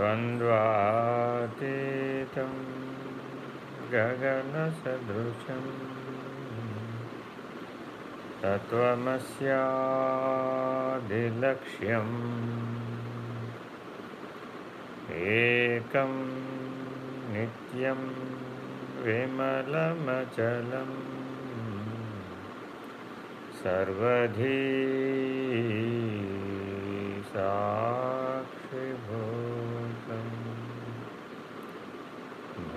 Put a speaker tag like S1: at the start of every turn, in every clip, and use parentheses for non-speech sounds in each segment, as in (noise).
S1: द्वन्द्वातीतं गगनसदृशं तत्त्वमस्यादिलक्ष्यम् एकं नित्यं विमलमचलम् सर्वधी साक्षिभूतं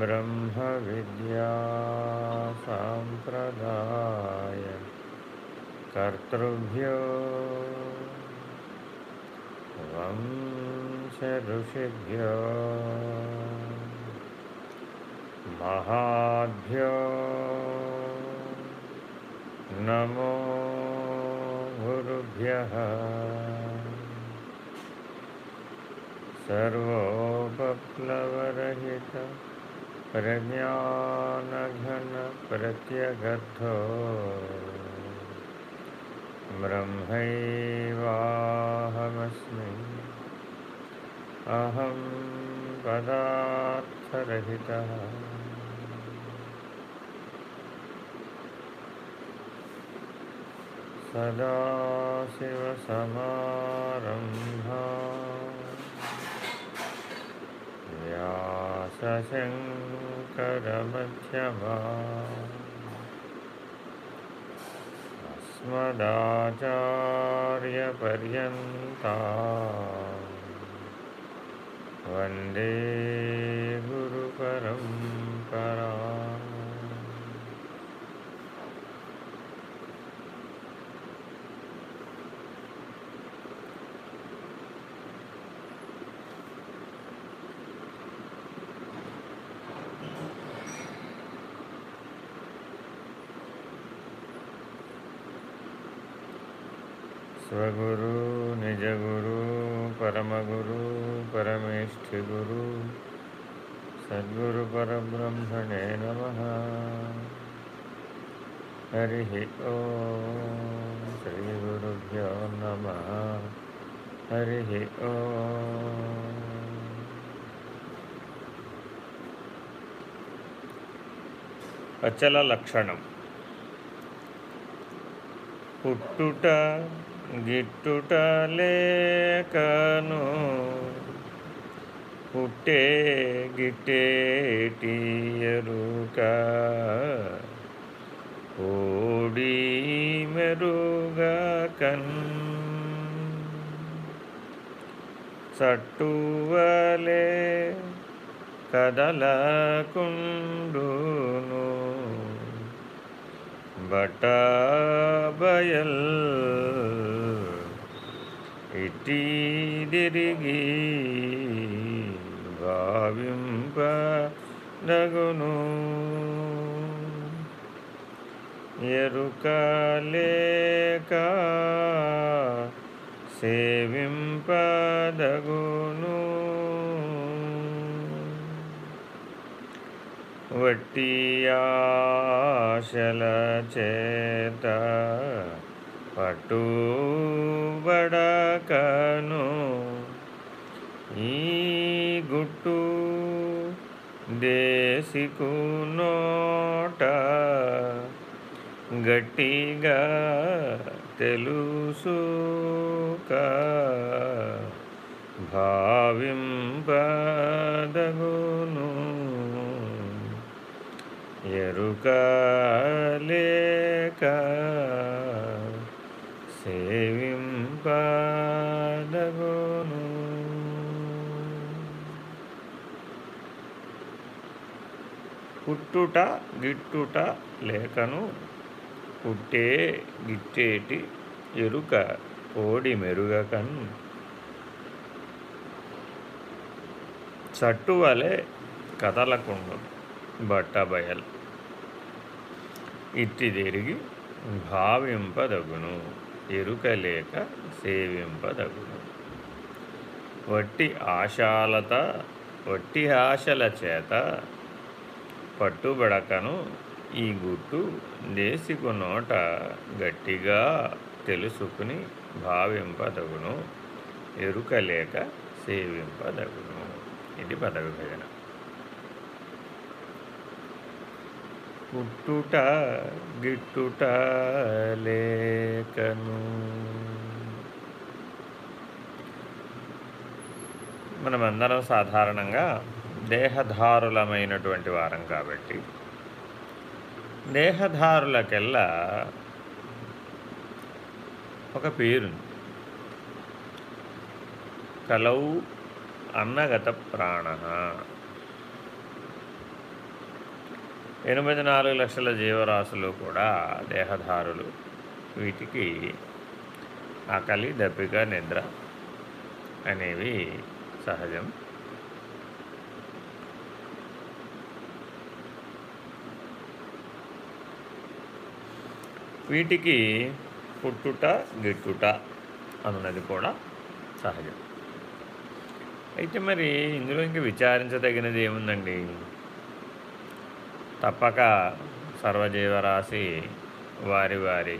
S1: ब्रह्मविद्यासाम्प्रदाय कर्तृभ्यो वंशऋषिभ्यो महाभ्यो नमो गुरुभ्यः सर्वोपप्लवरहित प्रज्ञानघनप्रत्यगर्थो ब्रह्मैवाहमस्मि। अहं पदार्थरहितः। सदाशिवसमारम्भा व्यासशङ्करमध्यमा अस्मदाचार्यपर्यन्ता वंदे गुरुपरम्परा। శివగురు నిజగురు పరమగురు పరమేష్ఠి గురు సద్గురు పరబ్రహ్మణే నమ. హరి ఓ శ్రీ గురుభ్యో నమ. హరి ఓ. అచల లక్షణం. పుట్టుట గిట్టుట లేకను పుట్టే గిట్టేటి ఎరుక ఓడి మెరుగా కన్ చట్టువలే కదలకుండును బటబయల్ ఇటీ భావింప నగును ఎరుక లేక సేవింపదగును వట్టి ఆశల చేత పట్టుబడకను ఈ గుట్టు దేశికు నోట గట్టిగా తెలుసుక భావింపదగును ఎరుక లేక సేవింపదగును పుట్టుట గిట్టుట లేకను పుట్టే గిట్టేటి ఎరుక ఓడి మెరుగకన్. చట్టువలే కదలకుండు బట్టబయలు ఇట్టి తిరిగి భావింపదగును ఎరుక లేక సేవింపదగును. వట్టి ఆశాలత వట్టి ఆశల చేత పట్టుబడకను ఈ గుట్టు దేశికు నోట గట్టిగా తెలుసుకుని భావింపదగును ఎరుకలేక సేవింపదగును. ఇది పదవిభజన. పుట్టుట గిట్టుట లేకను. మనమందరం సాధారణంగా దేహధారులమైనటువంటి వారం కాబట్టి. దేహధారులకెల్లా ఒక పేరుంది. కలౌ అన్నగత ప్రాణ. ఎనిమిది నాలుగు లక్షల జీవరాశులు కూడా దేహధారులు. వీటికి ఆకలి దప్పిక నిద్ర అనేవి సహజం. వీటికి పుట్టుట గిట్టుట అన్నది కూడా సహజం. అయితే మరి ఇందులో ఇంకా విచారించదగినది ఏముందండి? తప్పక సర్వజీవరాశి వారి వారి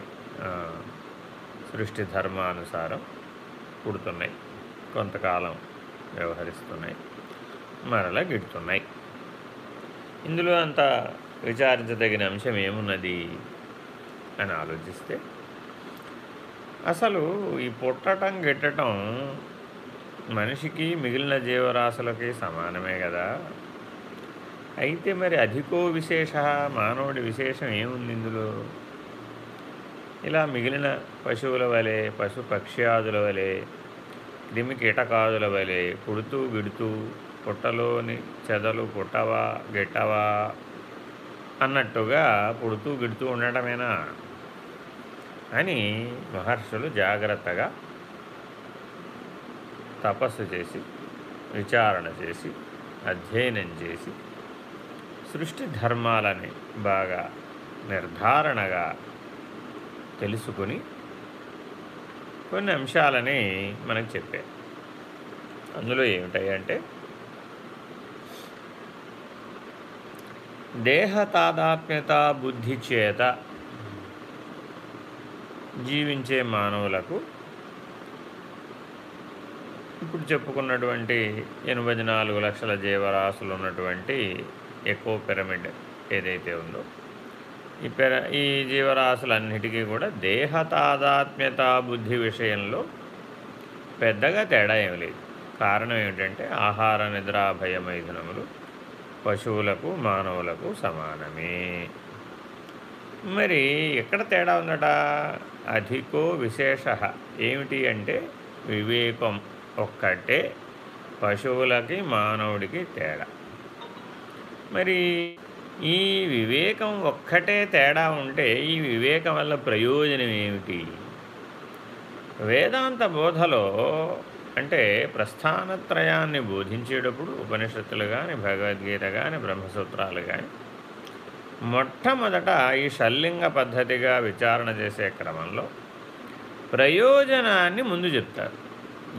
S1: సృష్టి ధర్మానుసారం పుడుతున్నాయి కొంతకాలం వ్యవహరిస్తున్నాయి మరలా గిడుతున్నాయి. ఇందులో అంత విచారించదగిన అంశం ఏమున్నది? అని ఆలోచిస్తే అసలు ఈ పుట్టటం గిట్టటం మనిషికి మిగిలిన జీవరాశులకి సమానమే కదా. అయితే మరి అధికో విశేష మానవుడి విశేషం ఏముంది ఇందులో? ఇలా మిగిలిన పశువుల వలె పశు పక్ష్యాదుల వలె క్రిమి కీటకాదుల వలె పుడుతూ విడుతూ పుట్టలోని చెదలు పుట్టవా గిట్టవా అన్నట్టుగా పుడుతూ గిడుతూ ఉండటమేనా? అని మహర్షులు జాగ్రత్తగా తపస్సు చేసి విచారణ చేసి అధ్యయనం చేసి సృష్టి ధర్మాలని బాగా నిర్ధారణగా తెలుసుకుని కొన్ని అంశాలని మనకు చెప్పారు. అందులో ఏమిటాయి అంటే దేహ తాదాత్మ్యత బుద్ధి చేత జీవించే మానవులకు ఇప్పుడు చెప్పుకున్నటువంటి ఎనభై నాలుగు లక్షల జీవరాశులు ఉన్నటువంటి ఎకో పిరమిడ్ ఏదైతే ఉందో ఈ పెర ఈ జీవరాశులన్నిటికీ కూడా దేహ తాదాత్మ్యత బుద్ధి విషయంలో పెద్దగా తేడా ఏమి లేదు. కారణం ఏమిటంటే ఆహార నిద్ర భయమైథునములు పశువులకు మానవులకు సమానమే. మరి ఎక్కడ తేడా ఉందట? అధికో విశేష. ఏమిటి అంటే వివేకం ఒక్కటే పశువులకి మానవుడికి తేడా. మరి ఈ వివేకం ఒక్కటే తేడా ఉంటే ఈ వివేకం వల్ల ప్రయోజనం ఏమిటి? వేదాంత బోధలో అంటే ప్రస్థానత్రయాన్ని బోధించేటప్పుడు ఉపనిషత్తులు కానీ భగవద్గీత కానీ బ్రహ్మసూత్రాలు కానీ మొట్టమొదట ఈ షల్లింగ పద్ధతిగా విచారణ చేసే క్రమంలో ప్రయోజనాన్ని ముందు చెప్తారు.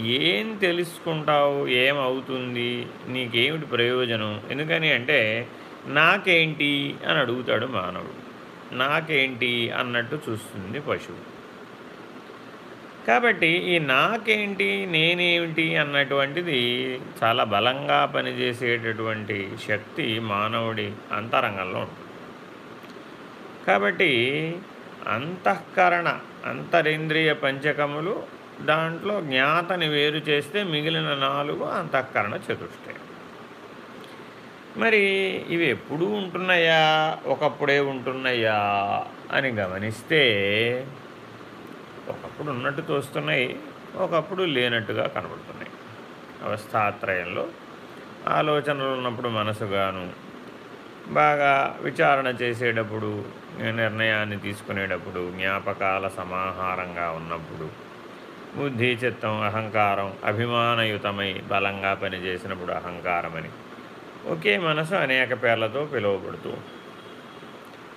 S1: ఏం తెలుసుకుంటావు? ఏమవుతుంది? నీకేమిటి ప్రయోజనం? ఎందుకని అంటే నాకేంటి అని అడుగుతాడు మానవుడు. నాకేంటి అన్నట్టు చూస్తుంది పశువు. కాబట్టి ఈ నాకేంటి నేనేమిటి అన్నటువంటిది చాలా బలంగా పనిచేసేటటువంటి శక్తి మానవుడి అంతరంగంలో ఉంటుంది. కాబట్టి అంతఃకరణ అంతరింద్రియ పంచకములు దాంట్లో జ్ఞాతని వేరు చేస్తే మిగిలిన నాలుగు అంతఃకరణ చతుష్టయం. మరి ఇవి ఎప్పుడూ ఉంటున్నాయా? ఒకప్పుడే ఉంటున్నాయా? అని గమనిస్తే ఒకప్పుడు ఉన్నట్టు తోస్తున్నాయి ఒకప్పుడు లేనట్టుగా కనబడుతున్నాయి. అవస్థాత్రయంలో ఆలోచనలు ఉన్నప్పుడు మనసుగాను బాగా విచారణ చేసేటప్పుడు నిర్ణయాన్ని తీసుకునేటప్పుడు జ్ఞాపకాల సమాహారంగా ఉన్నప్పుడు బుద్ధి చిత్తం అహంకారం అభిమానయుతమై బలంగా పనిచేసినప్పుడు అహంకారమని ఒకే మనసు అనేక పేర్లతో పిలువబడుతూ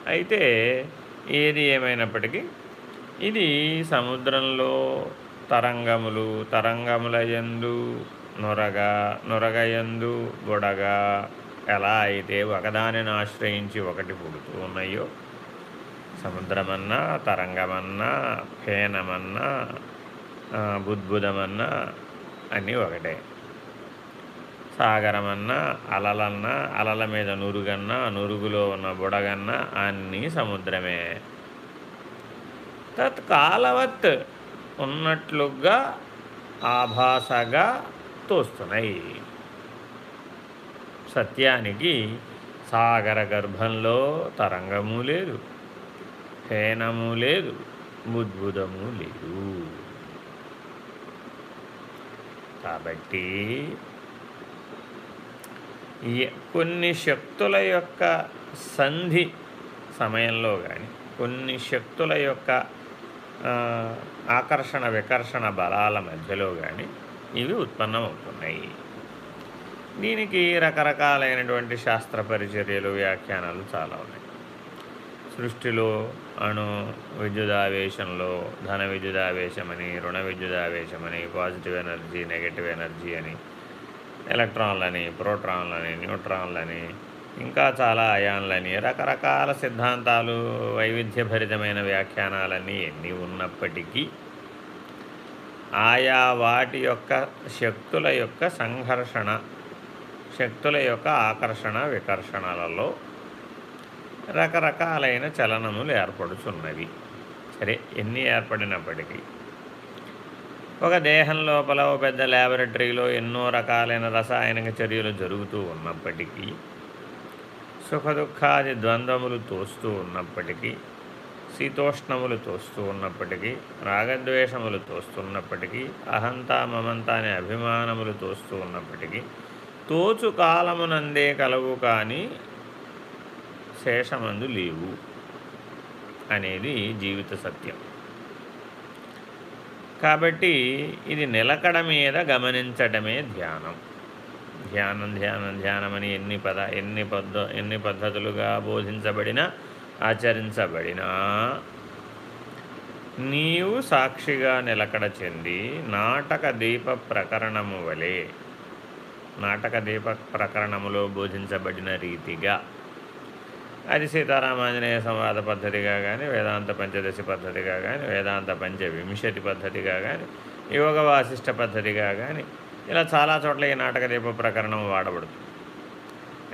S1: అయితే ఏది ఏమైనప్పటికీ ఇది సముద్రంలో తరంగములు తరంగముల యందు నొరగ నొరగయందు బుడగ ఎలా అయితే ఒకదానిని ఆశ్రయించి ఒకటి పుడుతూ ఉన్నాయో సముద్రమన్నా తరంగమన్నా ఫేనమన్నా బుద్భుదమన్నా అన్నీ ఒకటే. సాగరమన్నా అలలన్నా అలల మీద నురుగన్నా నురుగులో ఉన్న బుడగన్నా అన్నీ సముద్రమే. తత్కాలవత్ ఉన్నట్లుగా ఆభాసగా తోస్తున్నాయి. సత్యానికి సాగర గర్భంలో తరంగము లేదు. ఫేనము లేదు బుద్భుదము లేదు. కాబట్టి కొన్ని శక్తుల యొక్క సంధి సమయంలో కానీ కొన్ని శక్తుల యొక్క ఆకర్షణ వికర్షణ బలాల మధ్యలో కానీ ఇవి ఉత్పన్నమవుతున్నాయి. దీనికి రకరకాలైనటువంటి శాస్త్ర పరిచర్యలు వ్యాఖ్యానాలు చాలా ఉన్నాయి. సృష్టిలో అణు విద్యుదావేశంలో ధన విద్యుదావేశమని రుణ విద్యుదావేశమని పాజిటివ్ ఎనర్జీ నెగటివ్ ఎనర్జీ అని ఎలక్ట్రాన్లని ప్రోట్రాన్లని న్యూట్రాన్లని ఇంకా చాలా అయాన్లని రకరకాల సిద్ధాంతాలు వైవిధ్యభరితమైన వ్యాఖ్యానాలన్నీ ఎన్ని ఉన్నప్పటికీ ఆయా వాటి యొక్క శక్తుల యొక్క సంఘర్షణ శక్తుల యొక్క ఆకర్షణ వికర్షణలలో రకరకాలైన చలనములు ఏర్పడుచున్నవి. సరే ఎన్ని ఏర్పడినప్పటికీ. ఒక దేహం లోపల ఓ పెద్ద ల్యాబొరేటరీలో ఎన్నో రకాలైన రసాయనిక చర్యలు జరుగుతూ ఉన్నప్పటికీ సుఖదుఖాది ద్వంద్వములు తోస్తూ ఉన్నప్పటికీ శీతోష్ణములు తోస్తూ ఉన్నప్పటికీ రాగద్వేషములు తోస్తున్నప్పటికీ అహంతా మమంతా అనే అభిమానములు తోస్తూ ఉన్నప్పటికీ తోచు కాలమునందే కలవు కానీ శేషమందు లేవు అనేది జీవిత సత్యం. కాబట్టి ఇది నిలకడ మీద గమనించడమే ధ్యానం. ధ్యానం ధ్యానం ధ్యానం అని ఎన్ని పద ఎన్ని పద్ధ ఎన్ని పద్ధతులుగా బోధించబడినా ఆచరించబడినా నీవు సాక్షిగా నిలకడ చెంది నాటక దీప ప్రకరణము వలె నాటక దీప ప్రకరణములో బోధించబడిన రీతిగా అది సీతారామాంజనేయ సంవాద పద్ధతిగా కానీ వేదాంత పంచదశి పద్ధతిగా కానీ వేదాంత పంచవింశతి పద్ధతిగా కానీ యోగ వాసిష్ట పద్ధతిగా కానీ ఇలా చాలా చోట్ల ఈ నాటక దీప ప్రకరణం వాడబడుతుంది.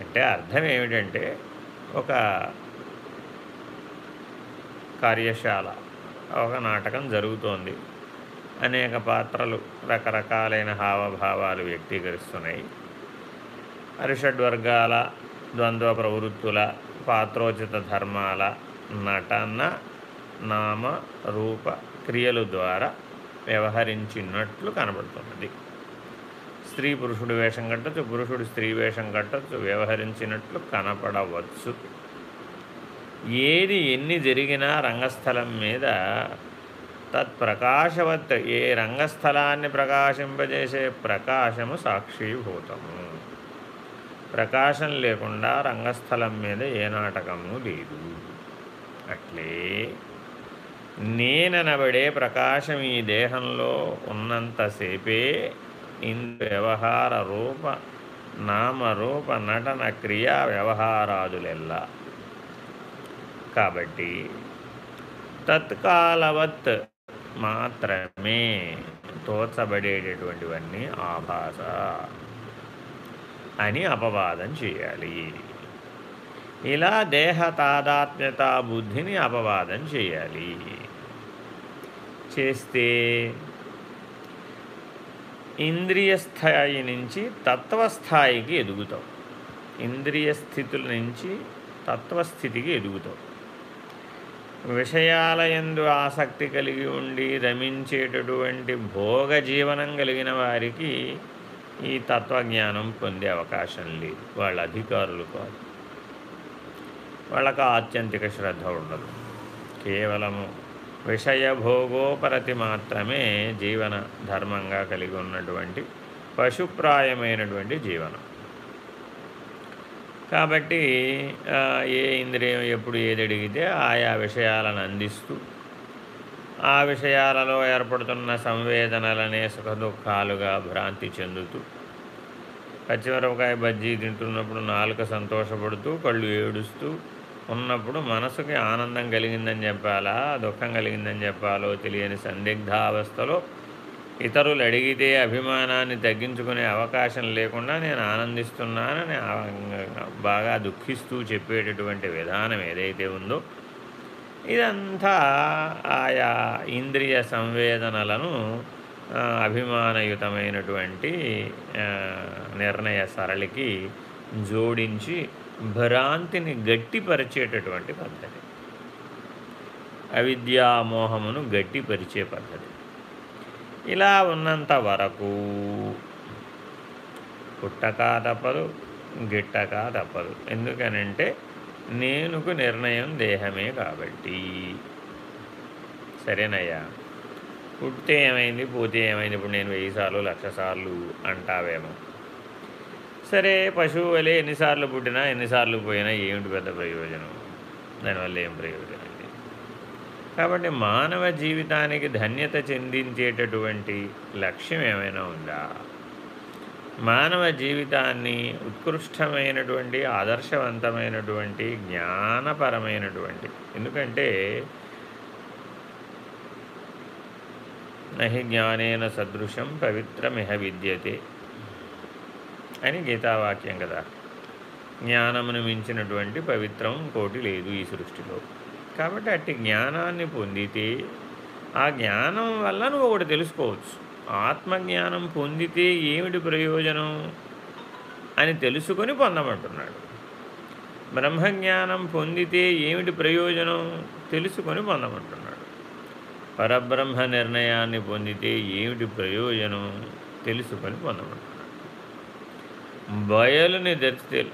S1: అంటే అర్థం ఏమిటంటే ఒక కార్యశాల ఒక నాటకం జరుగుతోంది. అనేక పాత్రలు రకరకాలైన హావభావాలు వ్యక్తీకరిస్తున్నాయి. అరిషడ్వర్గాల ద్వంద్వ ప్రవృత్తుల పాత్రోచిత ధర్మాల నటన నామ రూప క్రియలు ద్వారా వ్యవహరించినట్లు కనబడుతున్నది. స్త్రీ పురుషుడు వేషం కట్టచ్చు పురుషుడు స్త్రీ వేషం కట్టచ్చు వ్యవహరించినట్లు కనపడవచ్చు. ఏది ఎన్ని జరిగినా రంగస్థలం మీద తత్ప్రకాశవత్ ఏ రంగస్థలాన్ని ప్రకాశింపజేసే ప్రకాశము సాక్షీభూతము. ప్రకాశం లేకుండా రంగస్థలం మీద ఏ నాటకము లేదు. అట్లే నేననబడే ప్రకాశం ఈ దేహంలో ఉన్నంతసేపే ఇందు వ్యవహార రూప నామరూప నటన క్రియా వ్యవహారాదులెల్లా. కాబట్టి తత్కాలవత్ మాత్రమే తోచబడేటటువంటివన్నీ ఆభాస అని అపవాదం చేయాలి. ఇలా దేహ తాదాత్మ్యత బుద్ధిని అపవాదం చేయాలి. చేస్తే ఇంద్రియ స్థాయి నుంచి తత్వస్థాయికి ఎదుగుతావు. ఇంద్రియ స్థితుల నుంచి తత్వస్థితికి ఎదుగుతావు. విషయాల ఎందు ఆసక్తి కలిగి ఉండి రమించేటటువంటి భోగ జీవనం కలిగిన వారికి ఈ తత్వజ్ఞానం పొందే అవకాశం లేదు. వాళ్ళ అధికారులు కాదు. వాళ్ళకు ఆత్యంతిక శ్రద్ధ ఉండదు. కేవలము విషయభోగోపరతి మాత్రమే జీవన ధర్మంగా కలిగి ఉన్నటువంటి పశుప్రాయమైనటువంటి జీవనం. కాబట్టి ఏ ఇంద్రియం ఎప్పుడు ఏది అడిగితే ఆయా విషయాలను అందిస్తూ ఆ విషయాలలో ఏర్పడుతున్న సంవేదనలనే సుఖ దుఃఖాలుగా భ్రాంతి చెందుతూ పచ్చిమిరపకాయ బజ్జీ తింటున్నప్పుడు నాలుక సంతోషపడుతూ కళ్ళు ఏడుస్తూ ఉన్నప్పుడు మనసుకి ఆనందం కలిగిందని చెప్పాలా దుఃఖం కలిగిందని చెప్పాలో తెలియని సందిగ్ధావస్థలో ఇతరులు అడిగితే అభిమానాన్ని తగ్గించుకునే అవకాశం లేకుండా నేను ఆనందిస్తున్నానని బాగా దుఃఖిస్తూ చెప్పేటటువంటి విధానం ఏదైతే ఉందో ఇదంతా ఆయా ఇంద్రియ సంవేదనలను అభిమానయుతమైనటువంటి నిర్ణయ సరళికి జోడించి భ్రాంతిని గట్టిపరిచేటటువంటి పద్ధతి. అవిద్యామోహమును గట్టిపరిచే పద్ధతి. ఇలా ఉన్నంత వరకు పుట్టక తప్పదు గిట్టక తప్పదు. ఎందుకనంటే నేనుకు నిర్ణయం దేహమే కాబట్టి. సరేనయ్యా. పుట్టితే ఏమైంది? పోతే ఏమైంది? ఇప్పుడు నేను వెయ్యి సార్లు లక్ష సార్లు అంటావేమో. సరే పశువు వలె ఎన్నిసార్లు పుట్టినా ఎన్నిసార్లు పోయినా ఏమిటి పెద్ద ప్రయోజనం? దానివల్ల ఏం ప్రయోజనం కాబట్టి మానవ జీవితానికి ధన్యత చెందించేటటువంటి లక్ష్యం ఏమైనా ఉందా? మానవ జీవితాన్ని ఉత్కృష్టమైనటువంటి ఆదర్శవంతమైనటువంటి జ్ఞానపరమైనటువంటి. ఎందుకంటే నహి జ్ఞానేన సదృశం పవిత్రమిహ విద్యతే అని గీతావాక్యం కదా. జ్ఞానమును మించినటువంటి పవిత్రం కోటి లేదు ఈ సృష్టిలో. కాబట్టి అట్టి జ్ఞానాన్ని పొందితే ఆ జ్ఞానం వల్ల నువ్వు ఒకటి తెలుసుకోవచ్చు. ఆత్మజ్ఞానం పొందితే ఏమిటి ప్రయోజనం అని తెలుసుకొని పొందమంటున్నాడు. బ్రహ్మజ్ఞానం పొందితే ఏమిటి ప్రయోజనం తెలుసుకొని పొందమంటున్నాడు. పరబ్రహ్మ నిర్ణయాన్ని పొందితే ఏమిటి ప్రయోజనం తెలుసుకొని పొందమంటున్నాడు. బయలుని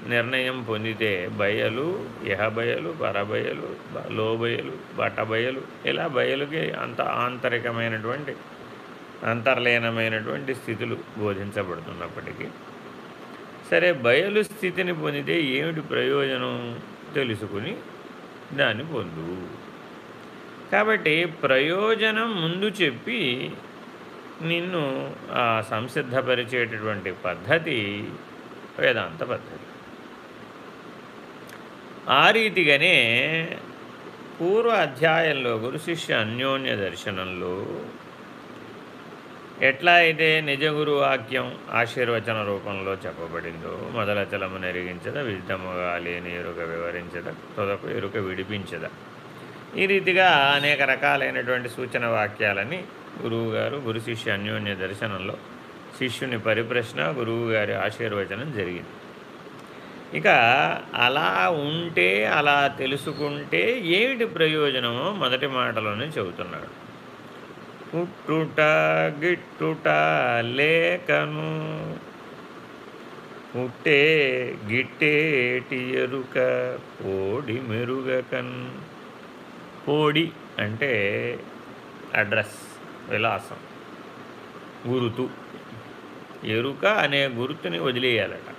S1: నిర్ణయం పొందితే బయలు యహబయలు పరబయలు లోబయలు బట్టబయలు ఇలా బయలుకి అంత ఆంతరికమైనటువంటి అంతర్లీనమైనటువంటి స్థితులు బోధించబడుతున్నప్పటికీ. సరే బయలు స్థితిని పొందితే ఏమిటి ప్రయోజనం? తెలుసుకుని దాన్ని పొందు. కాబట్టి ప్రయోజనం ముందు చెప్పి నిన్ను సంసిద్ధపరిచేటటువంటి పద్ధతి వేదాంత పద్ధతి. ఆ రీతిగానే పూర్వ అధ్యాయంలో గురు శిష్య అన్యోన్య దర్శనంలో ఎట్లా అయితే నిజగురు వాక్యం ఆశీర్వచన రూపంలో చెప్పబడిందో మొదలచలము నెరిగించద విద్ధముగా లేని ఎరుక వివరించద తొదకు ఎరుక విడిపించద? ఈ రీతిగా అనేక రకాలైనటువంటి సూచన వాక్యాలని గురువుగారు గురు శిష్య అన్యోన్య దర్శనంలో శిష్యుని పరిప్రశ్న గురువుగారి ఆశీర్వచనం జరిగింది. ఇక అలా ఉంటే అలా తెలుసుకుంటే ఏమిటి ప్రయోజనమో మొదటి మాటలోనే చెబుతున్నాడు. పుట్టుట గిట్టుట లేకను. పుట్టే గిట్టేటి ఎరుక పోడి మెరుగకన్. పోడి అంటే అడ్రస్ విలాసం గురుతు. ఎరుక అనే గుర్తుని వదిలేయాలట.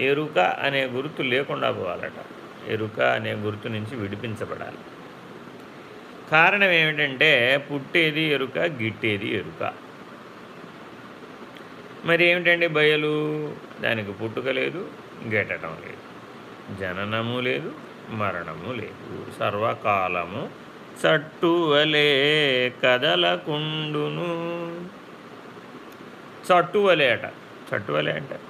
S1: ఎరుక అనే గుర్తు లేకుండా పోవాలట. ఎరుక అనే గుర్తు నుంచి విడిపించబడాలి. కారణం ఏమిటంటే పుట్టేది ఎరుక గిట్టేది ఎరుక. మరి ఏమిటండి బయలు? దానికి పుట్టుక లేదు గెట్టడం లేదు. జననము లేదు మరణము లేదు. సర్వకాలము చట్టువలే కదలకుండును. చట్టువలే అట. చట్టువలే అంటే?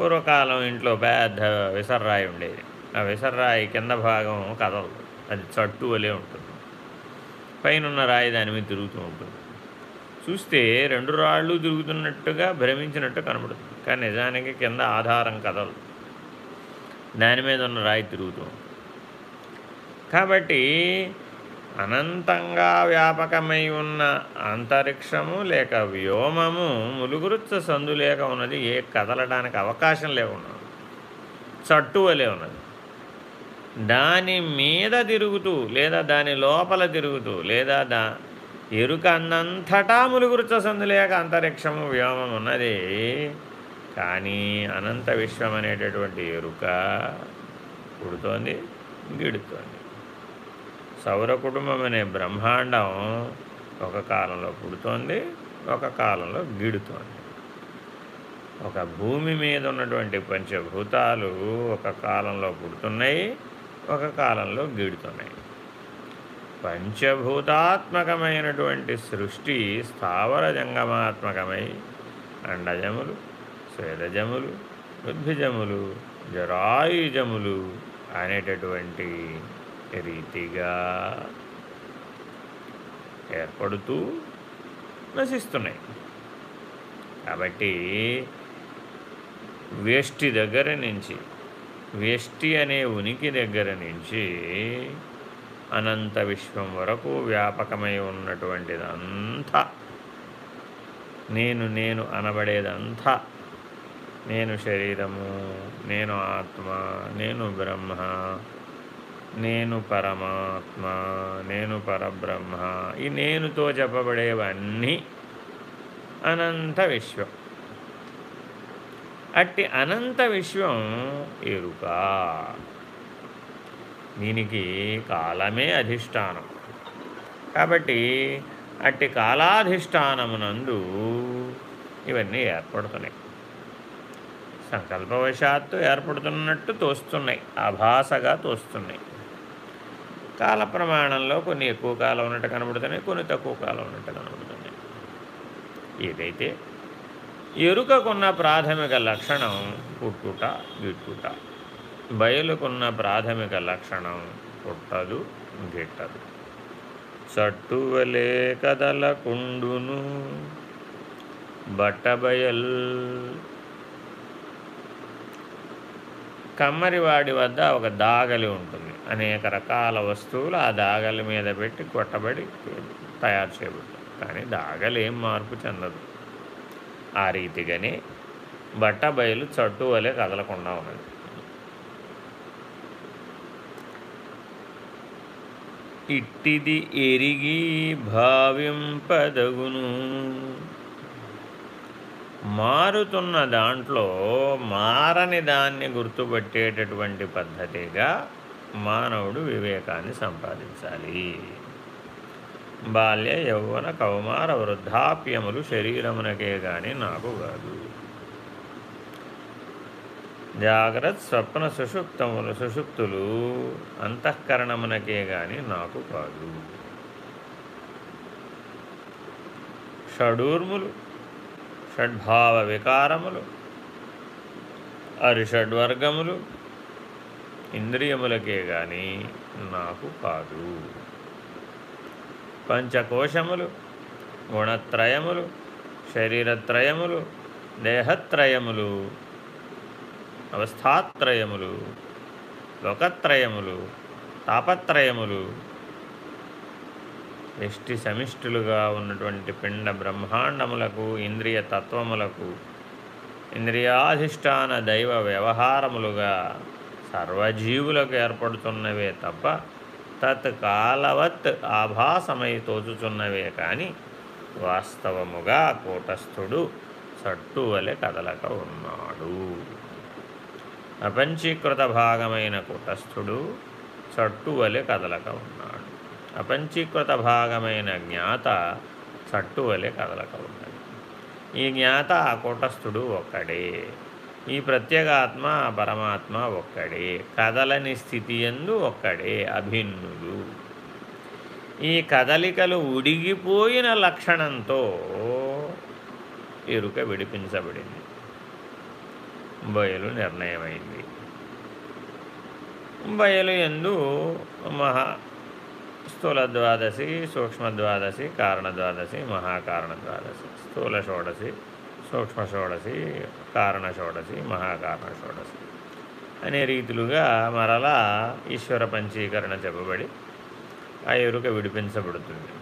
S1: పూర్వకాలం ఇంట్లో పెద్ద విసర్రాయి ఉండేది. ఆ విసర్రాయి కింద భాగం కదలదు. అది చట్టు వలే ఉంటుంది. పైన రాయి దాని మీద తిరుగుతూ ఉంటుంది. చూస్తే రెండు రాళ్ళు తిరుగుతున్నట్టుగా భ్రమించినట్టు కనబడుతుంది. కానీ నిజానికి కింద ఆధారం కదలు దాని మీద ఉన్న రాయి తిరుగుతూ ఉంటుంది. కాబట్టి అనంతంగా వ్యాపకమై ఉన్న అంతరిక్షము లేక వ్యోమము ములుగురుచ్చ సందు లేక ఉన్నది ఏ కదలడానికి అవకాశం లేకుండా చట్టు వలే ఉన్నది. దాని మీద తిరుగుతూ లేదా దాని లోపల తిరుగుతూ లేదా దా ఎరుక అన్నంతటా ములుగురుచ్చ లేక అంతరిక్షము వ్యోమం ఉన్నది. కానీ అనంత విశ్వం అనేటటువంటి ఎరుక పుడుతోంది గిడుతోంది. సౌర కుటుంబం అనే బ్రహ్మాండం ఒక కాలంలో పుడుతోంది ఒక కాలంలో గిడుతోంది. ఒక భూమి మీద ఉన్నటువంటి పంచభూతాలు ఒక కాలంలో పుడుతున్నాయి ఒక కాలంలో గీడుతున్నాయి. పంచభూతాత్మకమైనటువంటి సృష్టి స్థావర జంగమాత్మకమై అండజములు స్వేదజములు ఉద్భిజములు జరాయుజములు అనేటటువంటి రీతిగా ఏర్పడుతూ నశిస్తున్నాయి. కాబట్టి వేష్టి దగ్గర నుంచి వేష్టి అనే ఉనికి దగ్గర నుంచి అనంత విశ్వం వరకు వ్యాపకమై ఉన్నటువంటిదంతా నేను నేను అనబడేదంతా నేను శరీరము నేను ఆత్మ నేను బ్రహ్మ నేను పరమాత్మ నేను పరబ్రహ్మ ఈ నేనుతో చెప్పబడేవన్నీ అనంత విశ్వం. అట్టి అనంత విశ్వం ఎరుక. దీనికి కాలమే అధిష్టానం. కాబట్టి అట్టి కాలాధిష్టానమునందు ఇవన్నీ ఏర్పడుతున్నాయి. సంకల్పవశాత్తు ఏర్పడుతున్నట్టు తోస్తున్నాయి. ఆభాసగా తోస్తున్నాయి. కాల ప్రమాణంలో కొన్ని ఎక్కువ కాలం ఉన్నట్టు కనబడుతున్నాయి. కొన్ని తక్కువ కాలం ఉన్నట్టు కనబడుతున్నాయి. ఏదైతే ఎరుకకున్న ప్రాథమిక లక్షణం పుట్టుట గిట్టుట. బయలుకున్న ప్రాథమిక లక్షణం పుట్టదు గిట్టదు. చట్టువలే కదలకుండును బట్టబయల్ కమ్మరివాడి వద్ద ఒక దాగలి ఉంటుంది. అనేక రకాల వస్తువులు ఆ దాగలి మీద పెట్టి కొట్టబడి తయారు చేయబడతాయి. కానీ దాగలి ఏం మార్పు చెందదు. ఆ రీతిగానే బట్ట బయలు చట్టు వలె కదలకుండా ఉన్నది. ఇట్టిది ఎరిగి భావింపదగును మారుతున్న దాంట్లో మారని దాన్ని గుర్తుపట్టేటటువంటి పద్ధతిగా మానవుడు వివేకాన్ని సంపాదించాలి. బాల్య యౌవన కౌమార వృద్ధాప్యములు శరీరమునకే గాని నాకు కాదు. జాగ్రత్త స్వప్న సుషుప్తములు సుషుప్తులు అంతఃకరణమునకే గాని నాకు కాదు. షడూర్ములు షడ్భావ వికారములు అరిషడ్వర్గములు ఇంద్రియములకే గాని నాకు కాదు. పంచకోశములు గుణత్రయములు శరీరత్రయములు దేహత్రయములు అవస్థాత్రయములు లోకత్రయములు తాపత్రయములు. ఎష్టి సమిష్టులుగా ఉన్నటువంటి పిండ బ్రహ్మాండములకు ఇంద్రియ తత్వములకు ఇంద్రియాధిష్టాన దైవ వ్యవహారములుగా సర్వజీవులకు ఏర్పడుతున్నవే తప్ప తత్కాలవత్ ఆభాసమై తోచుచున్నవే కానీ వాస్తవముగా కూటస్థుడు చట్టు వలె కదలక ఉన్నాడు. అపంచీకృత భాగమైన కూటస్థుడు చట్టు వలె కదలక ఉన్నాడు. అపంచీకృత భాగమైన జ్ఞాత చట్టు వలె కదలక ఉన్నది ఈ జ్ఞాత ఆ కూటస్థుడు ఒక్కడే. ఈ ప్రత్యేగాత్మ పరమాత్మ ఒక్కడే. కదలని స్థితి ఎందు ఒక్కడే అభిన్నుడు. ఈ కదలికలు ఉడిగిపోయిన లక్షణంతో ఎరుక విడిపించబడింది. బయలు నిర్ణయమైంది. బయలు ఎందు మహా స్థూల ద్వాదశి సూక్ష్మ ద్వాదశి కారణ ద్వాదశి మహాకారణ ద్వాదశి స్థూల షోడశి సూక్ష్మ షోడశి కారణ షోడశి మహాకారణ షోడశి. అనే రీతులుగా మరలా ఈశ్వర పంచీకరణ చెప్పబడి ఆ ఎరుక విడిపించబడుతుంది.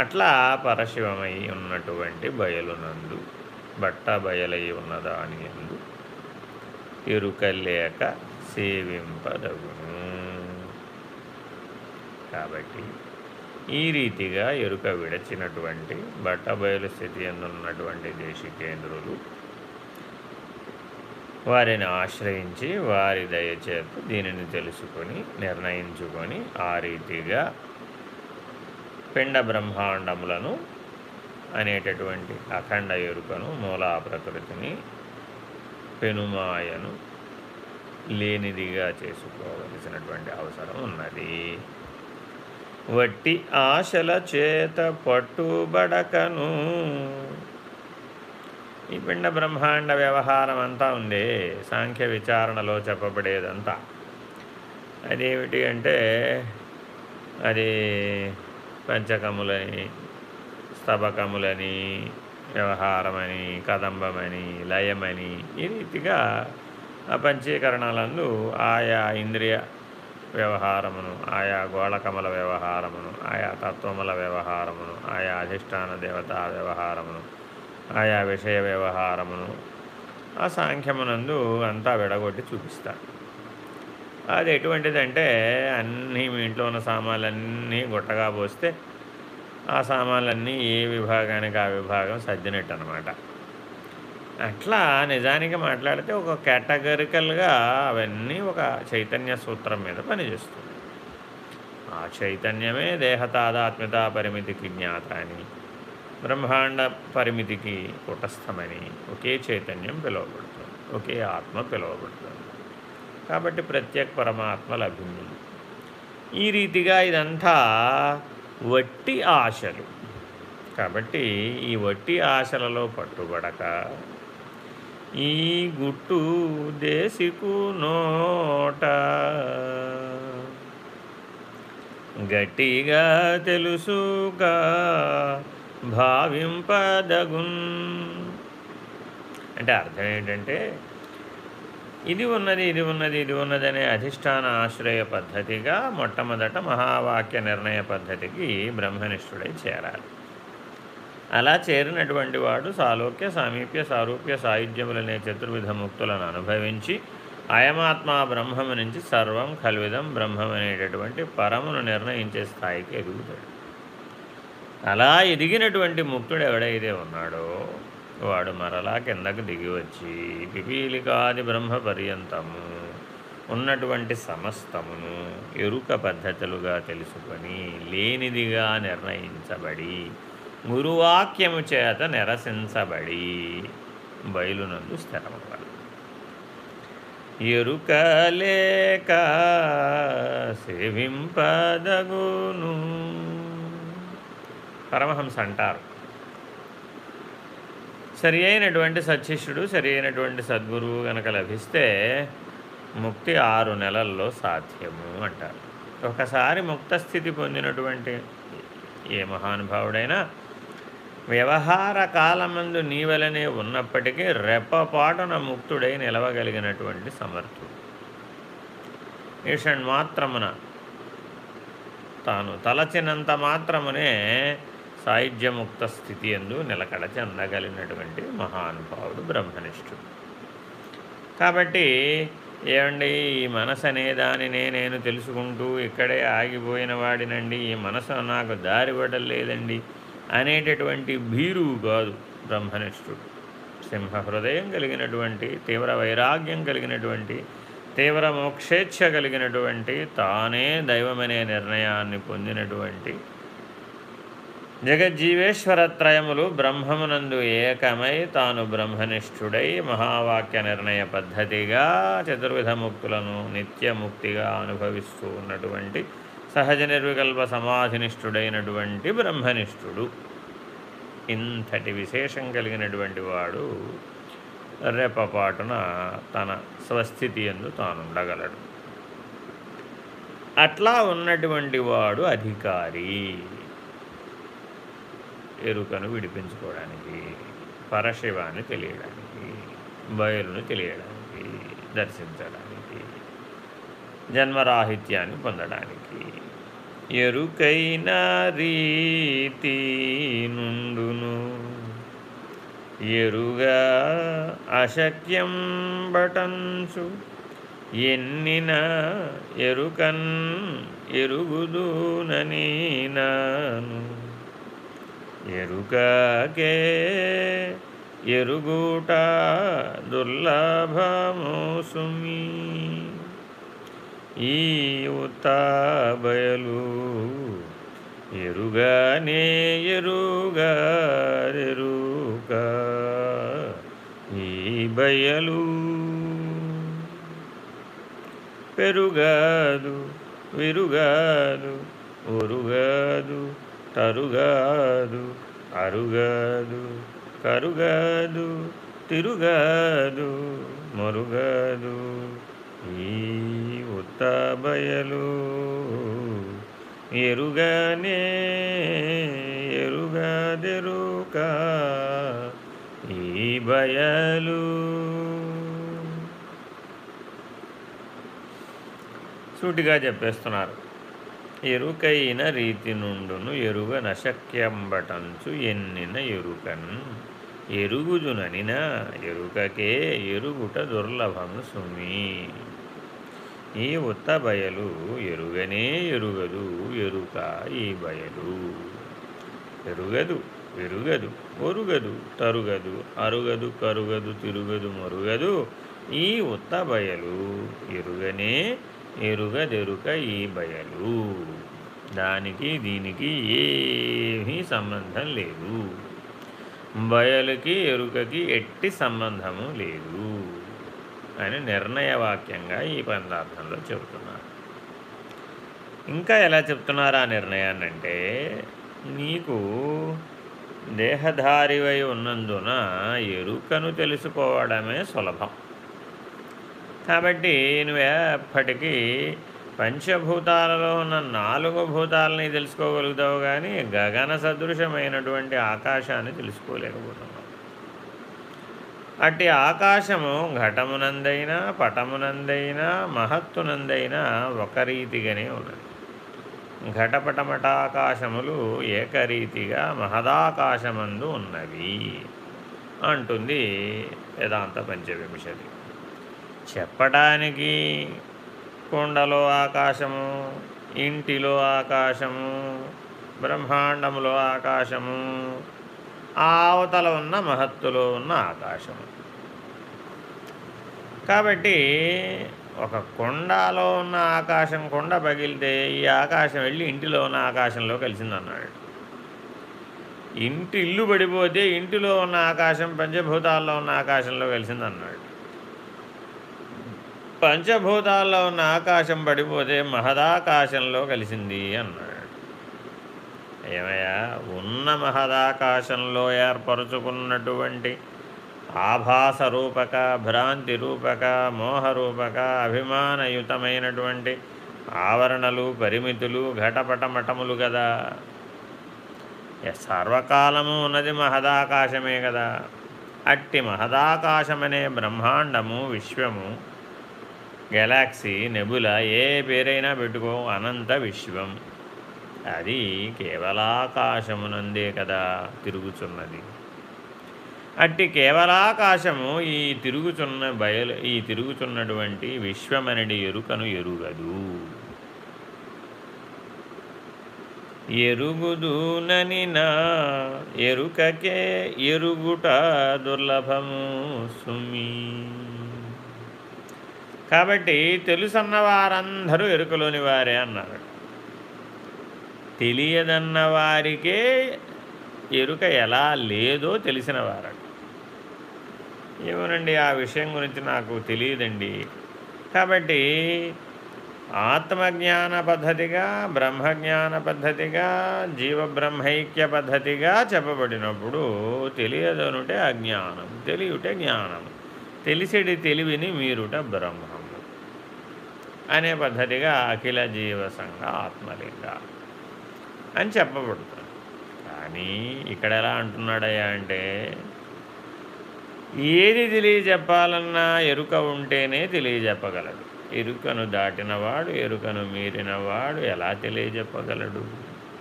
S1: అట్లా పరశివమై ఉన్నటువంటి బయలునందు బట్ట బయలై ఉన్నదాని ఎందు ఎరుక లేక సేవింపదగును. కాబట్టి ఈ రీతిగా ఎరుక విడచినటువంటి బట్టబయలు స్థితి ఎందున్నటువంటి దేశికేంద్రులు వారిని ఆశ్రయించి వారి దయచేత దీనిని తెలుసుకొని నిర్ణయించుకొని ఆ రీతిగా పిండ బ్రహ్మాండములను అనేటటువంటి అఖండ ఎరుకను మూలా ప్రకృతిని పెనుమాయను లేనిదిగా చేసుకోవలసినటువంటి అవసరం ఉన్నది. వట్టి ఆశల చేత పట్టుబడకను. ఈ పిండ బ్రహ్మాండ వ్యవహారం అంతా ఉంది. సాంఖ్య విచారణలో చెప్పబడేదంతా. అదేమిటి అంటే అది పంచకములని స్తబకములని వ్యవహారమని కదంబమని లయమని ఈ రీతిగా ఆ పంచీకరణలందు ఆయా ఇంద్రియ వ్యవహారమును ఆయా గోళకముల వ్యవహారమును ఆయా తత్వముల వ్యవహారమును ఆయా అధిష్టాన దేవతా వ్యవహారమును ఆయా విషయ వ్యవహారమును ఆ సాంఖ్యమునందు అంతా విడగొట్టి చూపిస్తాడు. అది ఎటువంటిదంటే అన్నీ మీ ఇంట్లో ఉన్న సామాన్లన్నీ గుట్టగా పోస్తే ఆ సామాన్లన్నీ ఏ విభాగానికి ఆ విభాగం సర్దినట్టు అనమాట అట్లా నిజానికి మాట్లాడితే ఒక కేటగరికల్గా అవన్నీ ఒక చైతన్య సూత్రం మీద పనిచేస్తుంది. ఆ చైతన్యమే దేహతాదాత్మ్యత పరిమితికి జ్ఞాత అని బ్రహ్మాండ పరిమితికి కుటస్థమని ఒకే చైతన్యం పిలువబడుతుంది ఒకే ఆత్మ పిలువబడుతుంది. కాబట్టి ప్రత్యేక పరమాత్మ లభింది. ఈ రీతిగా ఇదంతా వట్టి ఆశలు. కాబట్టి ఈ వట్టి ఆశలలో పట్టుబడక ఈ గుట్టు దేశికు నోట. గట్టిగా తెలుసుగా భావింపదగున్. అంటే అర్థం ఏంటంటే ఇది ఉన్నది ఇది ఉన్నది ఇది ఉన్నది అనే అధిష్టాన ఆశ్రయ పద్ధతిగా మొట్టమొదట మహావాక్య నిర్ణయ పద్ధతికి బ్రహ్మనిష్ఠుడై చేరాలి అలా చేరినటువంటి వాడు సాలోక్య సామీప్య సారూప్య సాయుధ్యములనే చతుర్విధ ముక్తులను అనుభవించి అయమాత్మ బ్రహ్మము నుంచి సర్వం కల్విదం బ్రహ్మం అనేటటువంటి పరమును నిర్ణయించే స్థాయికి ఎదుగుతాడు. అలా ఎదిగినటువంటి ముక్తుడు ఎవడైతే ఉన్నాడో వాడు మరలా కిందకు దిగి వచ్చి పిపీలికాది బ్రహ్మ పర్యంతము ఉన్నటువంటి సమస్తమును ఎరుక పద్ధతులుగా తెలుసుకొని లేనిదిగా నిర్ణయించబడి గురువాక్యము చేత నిరసించబడి బయలునందు స్థిరమవ్వాలి. ఎరుక లేక సేవింపదగును. పరమహంస అంటారు. సరి అయినటువంటి సత్శిష్యుడు సరి అయినటువంటి సద్గురువు కనుక లభిస్తే ముక్తి ఆరు నెలల్లో సాధ్యము అంటారు. ఒకసారి ముక్తస్థితి పొందినటువంటి ఏ మహానుభావుడైనా వ్యవహార కాలమందు నీవలనే ఉన్నప్పటికీ రెప్పపాటున ముక్తుడై నిలవగలిగినటువంటి సమర్థుడు. మాత్రమున తాను తలచినంత మాత్రమునే సాహిత్యముక్త స్థితి ఎందు నిలకడ చెందగలిగినటువంటి మహానుభావుడు బ్రహ్మనిష్ఠుడు. కాబట్టి ఏమండి ఈ మనసు అనే దానినే నేను తెలుసుకుంటూ ఇక్కడే ఆగిపోయిన వాడినండి ఈ మనసు నాకు దారి లేదండి అనేటటువంటి భీరువు కాదు బ్రహ్మనిష్ఠుడు. సింహ హృదయం కలిగినటువంటి తీవ్ర వైరాగ్యం కలిగినటువంటి తీవ్ర మోక్షేచ్ఛ కలిగినటువంటి తానే దైవమనే నిర్ణయాన్ని పొందినటువంటి జగజ్జీవేశ్వరత్రయములు బ్రహ్మమునందు ఏకమై తాను బ్రహ్మనిష్ఠుడై మహావాక్య నిర్ణయ పద్ధతిగా చతుర్విధ ముక్తులను నిత్యముక్తిగా అనుభవిస్తూ ఉన్నటువంటి సహజ నిర్వికల్ప సమాధినిష్ఠుడైనటువంటి బ్రహ్మనిష్ఠుడు. ఇంతటి విశేషం కలిగినటువంటి వాడు రెప్పపాటున తన స్వస్థితి ఎందు తానుండగలడు. అట్లా ఉన్నటువంటి వాడు అధికారి. ఎరుకను విడిపించుకోవడానికి పరశివాన్ని తెలియడానికి బయలును తెలియడానికి దర్శించడానికి జన్మరాహిత్యాన్ని పొందడానికి. ఎరుకైన రీతి నుండును. ఎరుగా అశక్యం బటన్సు ఎన్నిన ఎరుకన్ ఎరుగుదూననీనాను ఎరుకాకే ఎరుకకే ఎరుగుట దుర్లభము ఈ బయలు ఎరుగానే ఎరుగా ఈ బయలు పెరుగాదు విరుగాదు ఒరుగాదు తరుగాదు అరుగాదు కరుగాదు తిరుగాదు మరుగాదు. ఈ ఉత్త బయలు ఎరుగానే ఎరుగాదెరుక ఈ బయలు. సూటిగా చెప్పేస్తున్నారు. ఎరుకైన రీతి నుండును ఎరుగ నశక్యంబటంచు ఎన్నిన ఎరుకన్. ఎరుగుజుననినా ఎరుకకే ఎరుగుట దుర్లభము సుమి. ఈ ఉత్త బయలు ఎరుగనే ఎరుగదు ఎరుక ఈ బయలు. ఎరుగదు ఎరుగదు ఒరుగదు తరుగదు అరుగదు కరుగదు తిరుగదు మరుగదు. ఈ ఉత్త బయలు ఎరుగనే ఎరుగదెరుక ఈ బయలు. దానికి దీనికి ఏమీ సంబంధం లేదు. బయలుకి ఎరుకకి ఎట్టి సంబంధము లేదు. అని నిర్ణయవాక్యంగా ఈ పదార్థంలో చెబుతున్నారు. ఇంకా ఎలా చెప్తున్నారు ఆ నిర్ణయాన్ని అంటే నీకు దేహధారివై ఉన్నందున ఎరుకను తెలుసుకోవడమే సులభం. కాబట్టి నువ్వు ఎప్పటికీ పంచభూతాలలో ఉన్న నాలుగు భూతాలని తెలుసుకోగలుగుతావు కానీ గగన సదృశమైనటువంటి ఆకాశాన్ని తెలుసుకోలేకపోతావు. అట్టి ఆకాశము ఘటమునందైనా పటమునందైనా మహత్తునందైనా ఒక రీతిగానే ఉన్నది. ఘటపటమటాకాశములు ఏకరీతిగా మహదాకాశమందు ఉన్నవి అంటుంది వేదాంత పంచవింశతి. చెప్పడానికి కొండలో ఆకాశము ఇంటిలో ఆకాశము బ్రహ్మాండములో ఆకాశము అవతల ఉన్న మహత్తులో ఉన్న ఆకాశం. కాబట్టి ఒక కొండలో ఉన్న ఆకాశం కొండ పగిలితే ఈ ఆకాశం వెళ్ళి ఇంటిలో ఉన్న ఆకాశంలో కలిసిందన్నాడు. ఇంటి ఇల్లు పడిపోతే ఇంటిలో ఉన్న ఆకాశం పంచభూతాల్లో ఉన్న ఆకాశంలో కలిసిందన్నాడు. పంచభూతాల్లో ఉన్న ఆకాశం పడిపోతే మహదాకాశంలో కలిసింది అన్నాడు. ఏమయ్యా? ఉన్న మహదాకాశంలో ఏర్పరచుకున్నటువంటి ఆభాస రూపక భ్రాంతి రూపక మోహరూపక అభిమానయుతమైనటువంటి ఆవరణలు పరిమితులు ఘటపటమటములు కదా సర్వకాలము ఉన్నది మహదాకాశమే కదా అట్టి మహదాకాశమనే బ్రహ్మాండము విశ్వము గెలాక్సీ నెబుల ఏ పేరైనా పెట్టుకో అనంత విశ్వం. అది కేవలాకాశమునందే కదా తిరుగుచున్నది. అట్టి కేవలాకాశము ఈ తిరుగుచున్న బయలు ఈ తిరుగుచున్నటువంటి విశ్వమనడి ఎరుకను ఎరుగదు. ఎరుగుదునని నా ఎరుకకే ఎరుగుట దుర్లభము సుమి. కాబట్టి తెలుసన్న వారందరూ ఎరుకలోని వారే అన్నారు. తెలియదన్న వారికే ఎరుక ఎలా లేదో తెలిసిన వారట. ఏమోనండి ఆ విషయం గురించి నాకు తెలియదండి. కాబట్టి ఆత్మజ్ఞాన పద్ధతిగా బ్రహ్మజ్ఞాన పద్ధతిగా జీవబ్రహ్మైక్య పద్ధతిగా చెప్పబడినప్పుడు తెలియదనుటే అజ్ఞానం తెలియుటే జ్ఞానం. తెలిసిడి తెలివిని మీరుట బ్రహ్మము. అనే పద్ధతిగా అఖిల జీవసంగ ఆత్మలింగ అని చెప్పబడుతుంది. కానీ ఇక్కడ ఎలా అంటున్నాడయ్యా అంటే ఏది తెలియజెప్పాలన్నా ఎరుక ఉంటేనే తెలియజెప్పగలడు. ఎరుకను దాటినవాడు ఎరుకను మీరినవాడు ఎలా తెలియజెప్పగలడు?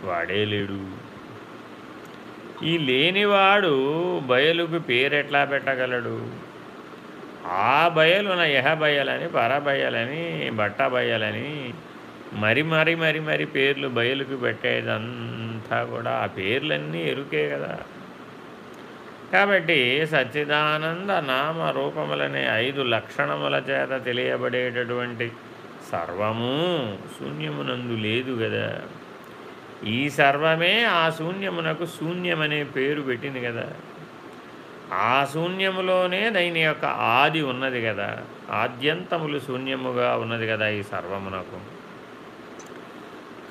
S1: వాడే లేడు. ఈ లేనివాడు బయలుకు పేరెట్లా పెట్టగలడు? ఆ బయలున యహ బయలని పరబయలని బట్ట బయలని మరి మరి మరి మరి పేర్లు బయలుకు పెట్టేదంతా కూడా ఆ పేర్లన్నీ ఎరుకే కదా. కాబట్టి సచ్చిదానంద నామ రూపములనే ఐదు లక్షణముల చేత తెలియబడేటటువంటి సర్వము శూన్యమునందు లేదు కదా. ఈ సర్వమే ఆ శూన్యమునకు శూన్యమనే పేరు పెట్టింది కదా. ఆ శూన్యములోనే దైని యొక్క ఆది ఉన్నది కదా. ఆద్యంతములు శూన్యముగా ఉన్నది కదా ఈ సర్వమునకు.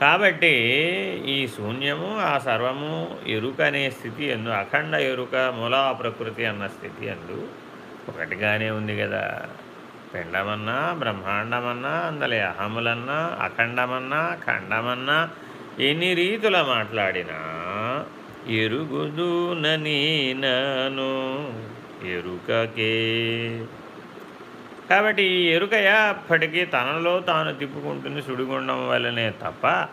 S1: కాబట్టి ఈ శూన్యము ఆ సర్వము ఎరుక అనే స్థితి ఎందు అఖండ ఎరుక మూలా ప్రకృతి అన్న స్థితి ఎందు ఒకటిగానే ఉంది కదా. పిండమన్నా బ్రహ్మాండమన్నా అందులో అహములన్నా అఖండమన్నా ఖండమన్నా ఎన్ని రీతుల మాట్లాడినా ఎరుగుదు నను ఎరుకకే కాబట్టి ఈ ఎరుక అప్పటికీ తనలో తాను తిప్పుకుంటుంది సుడిగుండం వలనే తప్ప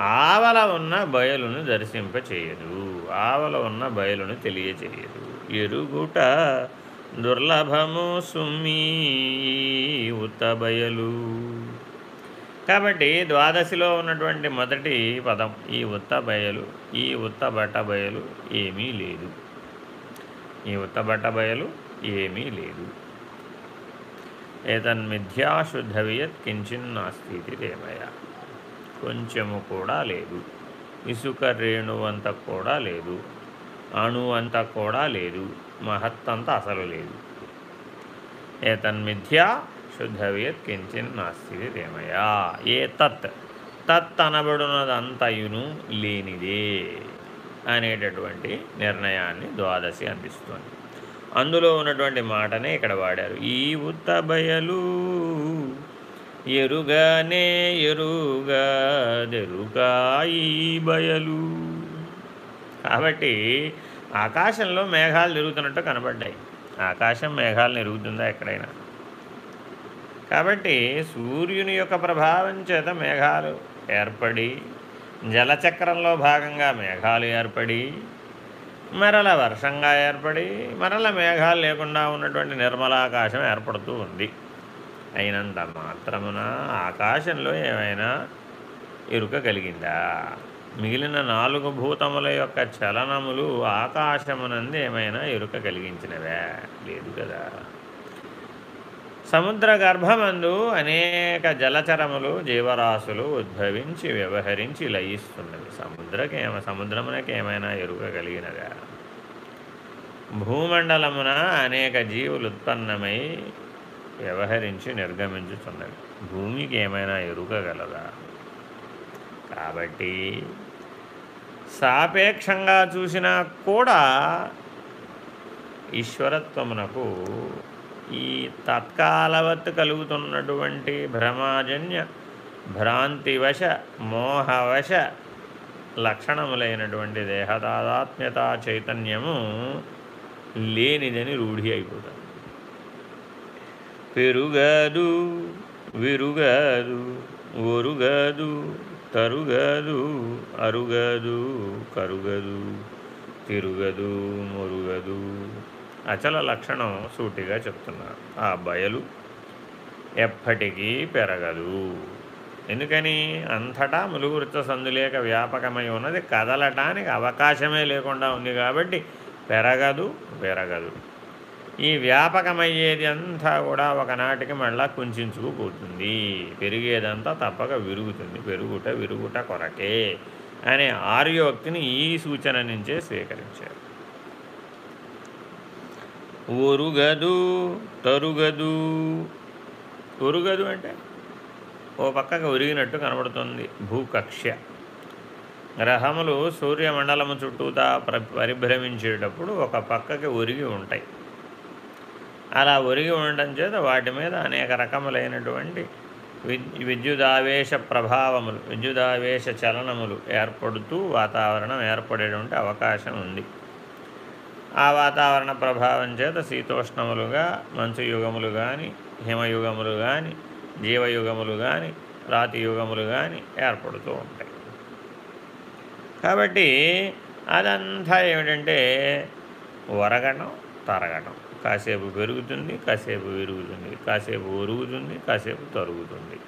S1: ఆవల ఉన్న బయలును దర్శింపచేయదు. ఆవల ఉన్న బయలును తెలియచేయదు. ఎరుగుట దుర్లభము సుమ్మి ఉత్త బయలు. కాబట్టి ద్వాదశిలో ఉన్నటువంటి మొదటి పదం ఈ ఉత్త బయలు ఈ ఉత్త బట్ట బయలు ఏమీ లేదు. ఈ ఉత్త బట్ట బయలు ఏమీ లేదు. ఏతన్మిథ్యాశుద్ధవియత్ కించిన్నాస్తి రేమయ కొంచెము కూడా లేదు. ఇసుక రేణువంత కూడా లేదు. అణువంత కూడా లేదు. మహత్తంత అసలు లేదు. ఏతన్మిథ్యా శుద్ధవియత్ కించిన్ నాస్తి రేమయా ఏ తత్ తత్ అనబడినదంతయును లేనిదే అనేటటువంటి నిర్ణయాన్ని ద్వాదశి అందిస్తుంది. అందులో ఉన్నటువంటి మాటనే ఇక్కడ వాడారు. ఈ ఉత్త బయలు ఎరుగానే ఎరుగాదెరుగా ఈ బయలు. కాబట్టి ఆకాశంలో మేఘాలు తిరుగుతున్నట్టు కనబడ్డాయి. ఆకాశం మేఘాలు ఎరుగుతుందా ఎక్కడైనా? కాబట్టి సూర్యుని యొక్క ప్రభావం చేత మేఘాలు ఏర్పడి జలచక్రంలో భాగంగా మేఘాలు ఏర్పడి మరల వర్షంగా ఏర్పడి మరల మేఘాలు లేకుండా ఉన్నటువంటి నిర్మలాకాశం ఏర్పడుతూ ఉంది. అయినంత మాత్రమున ఆకాశంలో ఏమైనా ఎరుక కలిగిందా? మిగిలిన నాలుగు భూతముల యొక్క చలనములు ఆకాశమునందు ఏమైనా ఎరుక కలిగించినవే? లేదు కదా. సముద్ర గర్భమందు అనేక జలచరములు జీవరాశులు ఉద్భవించి వ్యవహరించి లయిస్తున్నవి సముద్రకేమ సముద్రమునకి ఏమైనా ఎరుక కలిగినదా? భూమండలమున అనేక జీవులు ఉత్పన్నమై వ్యవహరించి నిర్గమించుతున్నవి భూమికి ఏమైనా ఎరుక గలదా? కాబట్టి సాపేక్షంగా చూసినా కూడా ఈశ్వరత్వమునకు ఈ తత్కాలవత్ కలుగుతున్నటువంటి భ్రమాజన్య భ్రాంతివశ మోహవశ లక్షణములైనటువంటి దేహతాదాత్మ్యత చైతన్యము లేనిదని రూఢి అయిపోతుంది పెరుగదు విరుగదు ఒరుగదు తరుగదు అరుగదు కరుగదు తిరుగదు మురుగదు అచల లక్షణం సూటిగా చెప్తున్నారు ఆ బయలు ఎప్పటికీ పెరగదు. ఎందుకని? అంతటా ములుగురుత సందులేక వ్యాపకమై ఉన్నది. కదలటానికి అవకాశమే లేకుండా ఉంది కాబట్టి పెరగదు పెరగదు ఈ వ్యాపకమయ్యేది అంతా కూడా ఒకనాటికి మళ్ళా కుంచుకుపోతుంది పెరిగేదంతా తప్పక విరుగుతుంది. పెరుగుట విరుగుట కొరకే అనే ఆర్యోక్తిని ఈ సూచన నుంచే స్వీకరించారు. ఒరుగదు తరుగదు. ఒరుగదు అంటే ఓ పక్కకు ఒరిగినట్టు కనబడుతుంది భూకక్ష. గ్రహములు సూర్యమండలము చుట్టూతా పరిభ్రమించేటప్పుడు ఒక పక్కకి ఒరిగి ఉంటాయి. అలా ఒరిగి ఉండటం చేత వాటి మీద అనేక రకములైనటువంటి విద్యుదావేశ ప్రభావములు విద్యుదావేశ చలనములు ఏర్పడుతూ వాతావరణం ఏర్పడేటువంటి అవకాశం ఉంది. ఆ వాతావరణ ప్రభావం చేత శీతోష్ణములుగా మంచు యుగములు కానీ హిమయుగములు కానీ జీవయుగములు కానీ రాతి యుగములు కానీ ఏర్పడుతూ ఉంటాయి. కాబట్టి అదంతా ఏమిటంటే వరగటం తరగటం కాసేపు పెరుగుతుంది కాసేపు విరుగుతుంది కాసేపు ఒరుగుతుంది కాసేపు తరుగుతుంది.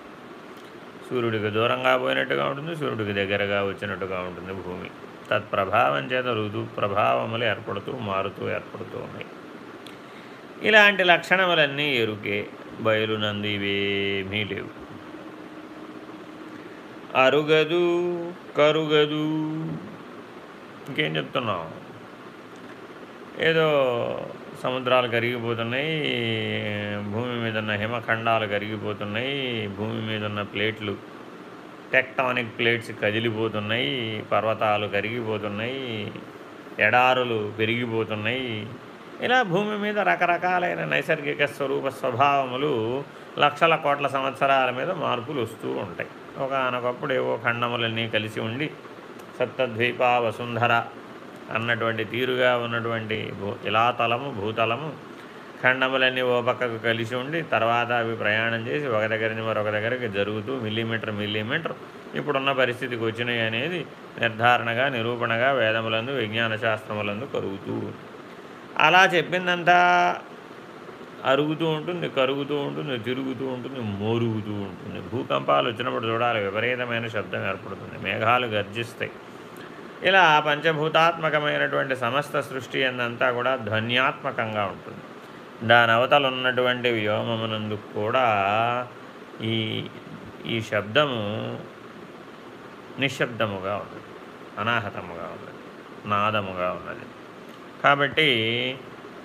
S1: సూర్యుడికి దూరంగా పోయినట్టుగా ఉంటుంది సూర్యుడికి దగ్గరగా వచ్చినట్టుగా ఉంటుంది భూమి. తత్ప్రభావం చేత ఋతు ప్రభావములు ఏర్పడుతూ మారుతూ ఏర్పడుతూ ఉన్నాయి ఇలాంటి లక్షణములన్నీ ఎరుకే బయలునందు ఇవేమీ లేవు. అరుగదు కరుగదు. ఇంకేం చెప్తున్నాం ఏదో సముద్రాలు కరిగిపోతున్నాయి భూమి మీద ఉన్న హిమఖండాలు కరిగిపోతున్నాయి భూమి మీద ఉన్న ప్లేట్లు టెక్టానిక్ ప్లేట్స్ కదిలిపోతున్నాయి పర్వతాలు కరిగిపోతున్నాయి ఎడారులు పెరిగిపోతున్నాయి. ఇలా భూమి మీద రకరకాలైన నైసర్గిక స్వరూప స్వభావములు లక్షల కోట్ల సంవత్సరాల మీద మార్పులు వస్తూ ఉంటాయి. ఒకనొకప్పుడు ఏవో ఖండములన్నీ కలిసి ఉండి సప్తద్వీప వసుంధర అన్నటువంటి తీరుగా ఉన్నటువంటి భూ ఇలాతలము భూతలము ఖండములన్నీ ఓ పక్కకు కలిసి ఉండి తర్వాత అవి ప్రయాణం చేసి ఒక దగ్గరని మరొక దగ్గరికి జరుగుతూ మిల్లీమీటర్ మిల్లీమీటర్ ఇప్పుడున్న పరిస్థితికి వచ్చినాయి అనేది నిర్ధారణగా నిరూపణగా వేదములందు విజ్ఞాన శాస్త్రములందు కరుగుతూ అలా చెప్పిందంతా అరుగుతూ ఉంటుంది కరుగుతూ ఉంటుంది తిరుగుతూ ఉంటుంది మోరుగుతూ ఉంటుంది. భూకంపాలు వచ్చినప్పుడు చూడాలి విపరీతమైన శబ్దం ఏర్పడుతుంది మేఘాలు గర్జిస్తాయి. ఇలా పంచభూతాత్మకమైనటువంటి సమస్త సృష్టి అన్నంతా కూడా ధ్వన్యాత్మకంగా ఉంటుంది. దాని అవతల ఉన్నటువంటి వ్యోమమునందు కూడా ఈ ఈ శబ్దము నిశ్శబ్దముగా ఉన్నది. అనాహతముగా ఉన్నది. నాదముగా ఉన్నది. కాబట్టి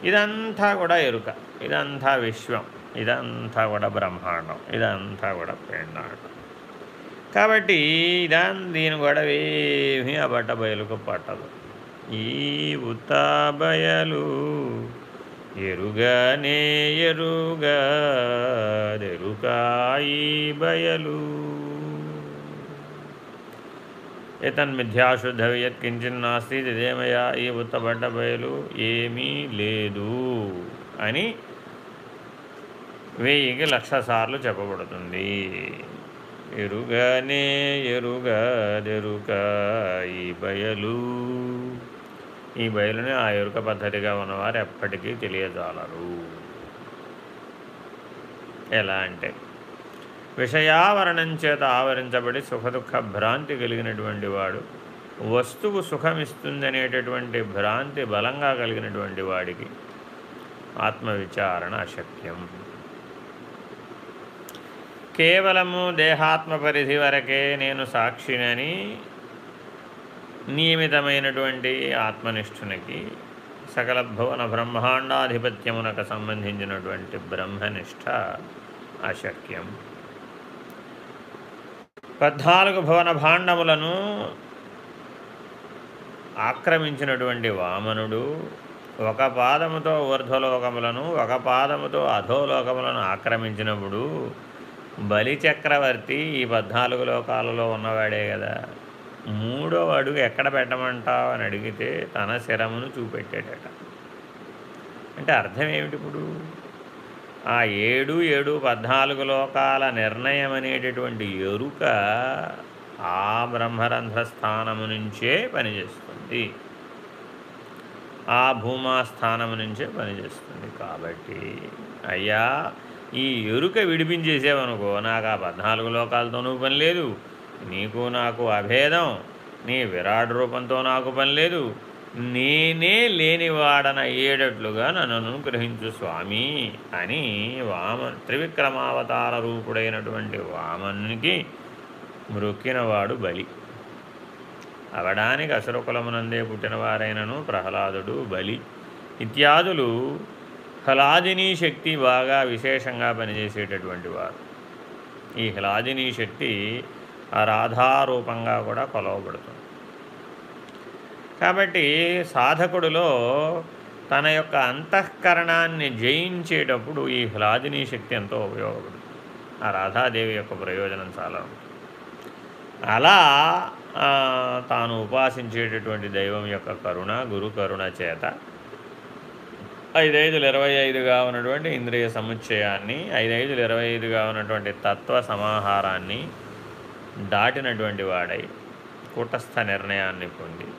S1: ఇదంతా కూడా ఎరుక. ఇదంతా విశ్వం. ఇదంతా కూడా బ్రహ్మాండం. ఇదంతా కూడా పిండాండం. కాబట్టి దాని దీని గొడవేమీ ఆ బట్ట బయలుకు పట్టదు. ఈ ఉత్తాబయలు ఎరుగానే ఎరుగా ఎరుకాయి బయలు. ఏతన్మిథ్యాశుద్ధ యత్కించిన్నాస్తి ఇదేమయ్యా ఈ ఉత్తబడ్డ బయలు ఏమీ లేదు అని వెయ్యికి లక్ష సార్లు చెప్పబడుతుంది. ఎరుగనే ఎరుగదెరుక ఈ బయలు. ఈ బయలుని ఆ ఎరుక పద్ధతిగా ఉన్నవారు ఎప్పటికీ తెలియజాలరు. ఎలా అంటే విషయావరణం చేత ఆవరించబడి సుఖదుఖ భ్రాంతి కలిగినటువంటి వాడు వస్తువు సుఖమిస్తుందనేటటువంటి భ్రాంతి బలంగా కలిగినటువంటి వాడికి ఆత్మవిచారణ అశక్యం. కేవలము దేహాత్మ పరిధి వరకే నేను సాక్షినని నియమితమైనటువంటి ఆత్మనిష్ఠునికి సకల భువన బ్రహ్మాండాధిపత్యమునకు సంబంధించినటువంటి బ్రహ్మనిష్ట అశక్యం. పద్నాలుగు భువన భాండములను ఆక్రమించినటువంటి వామనుడు ఒక పాదముతో ఊర్ధ్వలోకములను ఒక పాదముతో అధోలోకములను ఆక్రమించినప్పుడు బలిచక్రవర్తి ఈ పద్నాలుగు లోకాలలో ఉన్నవాడే కదా. మూడో అడుగు ఎక్కడ పెట్టమంటావు అని అడిగితే తన శిరమును చూపెట్టాడట. అంటే అర్థం ఏమిటి ఇప్పుడు? ఆ ఏడు ఏడు పద్నాలుగు లోకాల నిర్ణయం అనేటటువంటి ఎరుక ఆ బ్రహ్మరంధ్ర స్థానము నుంచే పనిచేస్తుంది. ఆ భూమా స్థానము నుంచే పనిచేస్తుంది. కాబట్టి అయ్యా ఈ ఎరుక విడిపించేసేవనుకో నాకు ఆ పద్నాలుగు లోకాలతోనూ పని లేదు. నీకు నాకు అభేదం నీ విరాట్ రూపంతో నాకు పని లేదు. నేనే లేనివాడన అయ్యేటట్లుగా నన్ను అనుగ్రహించు స్వామి అని వామ త్రివిక్రమావతార రూపుడైనటువంటి వామనునికి మృక్కినవాడు బలి. అవడానికి అసురకులమునందే పుట్టినవారైనను ప్రహ్లాదుడు బలి. ఇత్యాదులు హ్లాదినీ శక్తి బాగా విశేషంగా పనిచేసేటటువంటి వారు. ఈ హ్లాదినీ శక్తి ఆ రాధారూపంగా కూడా కొలవబడుతుంది. కాబట్టి సాధకుడిలో తన యొక్క అంతఃకరణాన్ని జయించేటప్పుడు ఈ హ్లాదిని శక్తి ఎంతో ఉపయోగపడుతుంది. ఆ రాధాదేవి యొక్క ప్రయోజనం చాలా ఉంటుంది. అలా తాను ఉపాసించేటటువంటి దైవం యొక్క కరుణ గురు కరుణ చేత ఐదైదులు ఇరవై ఐదుగా ఉన్నటువంటి ఇంద్రియ సముచ్చయాన్ని ఐదైదులు ఇరవై ఐదుగా ఉన్నటువంటి తత్వ సమాహారాన్ని దాటినటువంటి వాడై కూటస్థ నిర్ణయాన్ని పొంది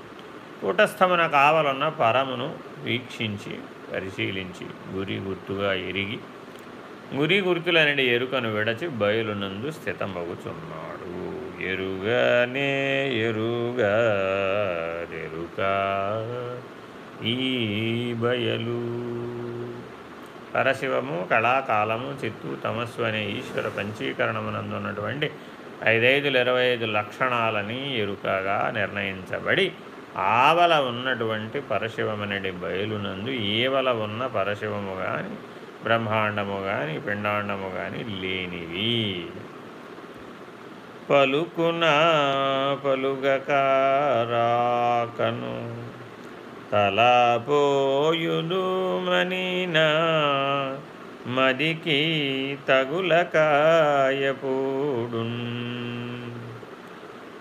S1: కూటస్థమున కావాలన్న పరమును వీక్షించి పరిశీలించి గురి గుర్తుగా ఎరిగి గురి గుర్తులనేది ఎరుకను విడచి బయలునందు స్థితమగుచున్నాడు. ఎరుగనే ఎరుగా ఎరుక ఈ బయలు. పరశివము కళాకాలము చిత్తు తమస్సు అనే ఈశ్వర పంచీకరణమునందున్నటువంటి ఐదైదులు ఇరవై ఐదు లక్షణాలని ఎరుకగా నిర్ణయించబడి ఆవల ఉన్నటువంటి పరశివమనడి బయలునందు ఏవల ఉన్న పరశివము కానీ బ్రహ్మాండము కానీ పిండాండము కానీ లేనివి. పలుకున పలుగకారాకను తలపోయుదు మనినా మదికి తగులకాయపూడున్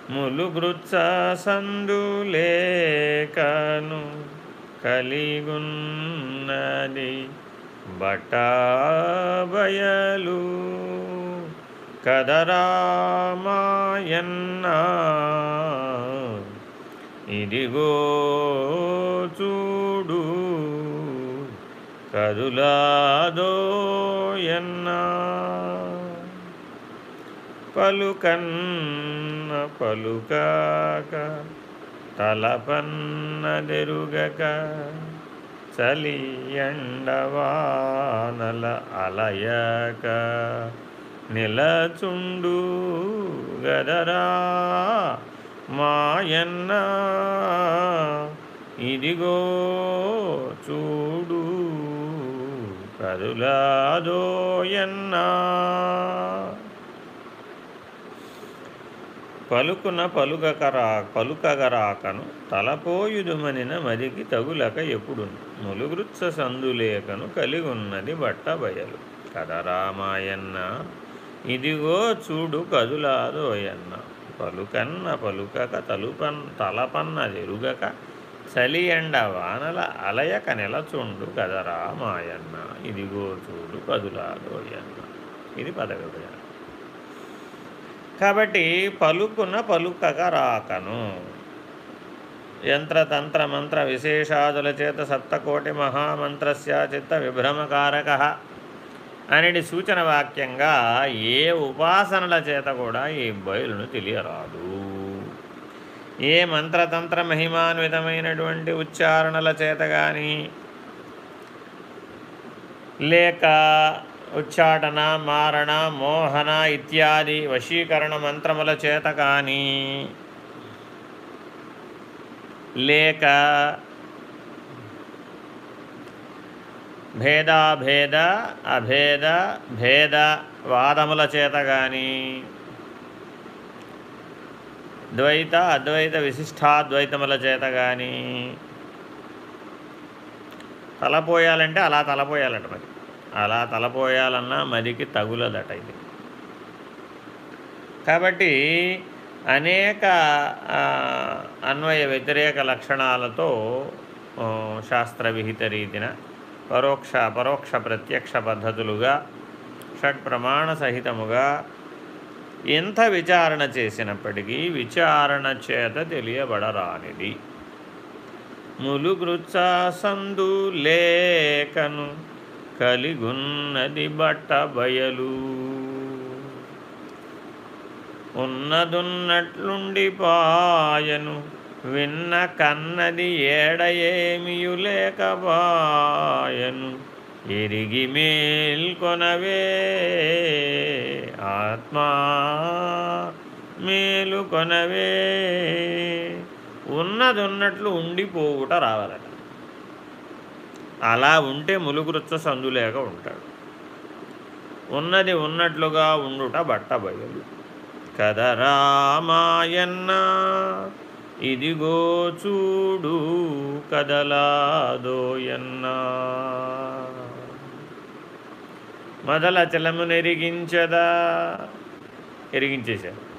S1: ములుగృత్స సందులేకను కలిగున్నది బటాబయలు. కదరామాయన్నా ఇదిగో చూడు కదులాదోయన్నా పలుకన్న పలుకాక తలపన్నదెరుగక చలి ఎండవానల అలయక నిలచుండు గదరా మాయన్న ఇదిగో చూడు కదులాదోయన్నా పలుకున పలుకకరా పలుకగరాకను తలపోయుదుమనిన మదికి తగులక ఎప్పుడు ములుగృత్స సందులేకను కలిగున్నది బట్ట బయలు కదరామాయన్న ఇదిగో చూడు కదులాదోయన్న పలుకన్న పలుకక తలుపన్ తలపన్న ఎరుగక చలి ఎండ వానల అలయక నెలచుండు కదరా మాయన్న ఇదిగో చూడు కదులాదోయన్న ఇది పదవిభజన కాబట్టి పలుకున పలుకక రాకను. యంత్రతంత్ర మంత్ర విశేషాదుల చేత సప్తకోటి మహామంత్రస్య చిత్త విభ్రమకారక. అనేది సూచన వాక్యంగా ఏ ఉపాసనల చేత కూడా ఈ బయలును తెలియరాదు. ఏ మంత్రతంత్ర మహిమాన్వితమైనటువంటి ఉచ్చారణల చేత కానీ లేక ఉచ్చాటన మారణ మోహన ఇత్యాది వశీకరణ మంత్రముల చేత కానీ లేక భేదాభేద అభేద భేద వాదముల చేత కానీ ద్వైత అద్వైత విశిష్టాద్వైతముల చేత కానీ తలపోయాలంటే అలా తలపోయాలట మరి. అలా తలపోయాలన్నా మదికి తగులదట ఇది. కాబట్టి అనేక అన్వయ వ్యతిరేక లక్షణాలతో శాస్త్ర విహిత రీతిన పరోక్ష పరోక్ష ప్రత్యక్ష పద్ధతులుగా షట్ప్రమాణ సహితముగా ఎంత విచారణ చేసినప్పటికీ విచారణ చేత తెలియబడరానిది. ములుగృత్సాసందు లేకను కలిగున్నది బట్ట బయలు. ఉన్నదున్నట్లుండి పాయను విన్న కన్నది ఏడయేమియు లేకపాయను ఎరిగి మేల్కొనవే ఆత్మా మేలుకొనవే. ఉన్నదున్నట్లు ఉండిపోవుట రావాలట. అలా ఉంటే ములుగురుచ్చ సందులేక ఉంటాడు. ఉన్నది ఉన్నట్లుగా ఉండుట బట్ట బయలు కదరామాయన్న ఇదిగో చూడు కదలాదోయన్నా. మొదల చలమునెరిగించదా ఎరిగించేశారు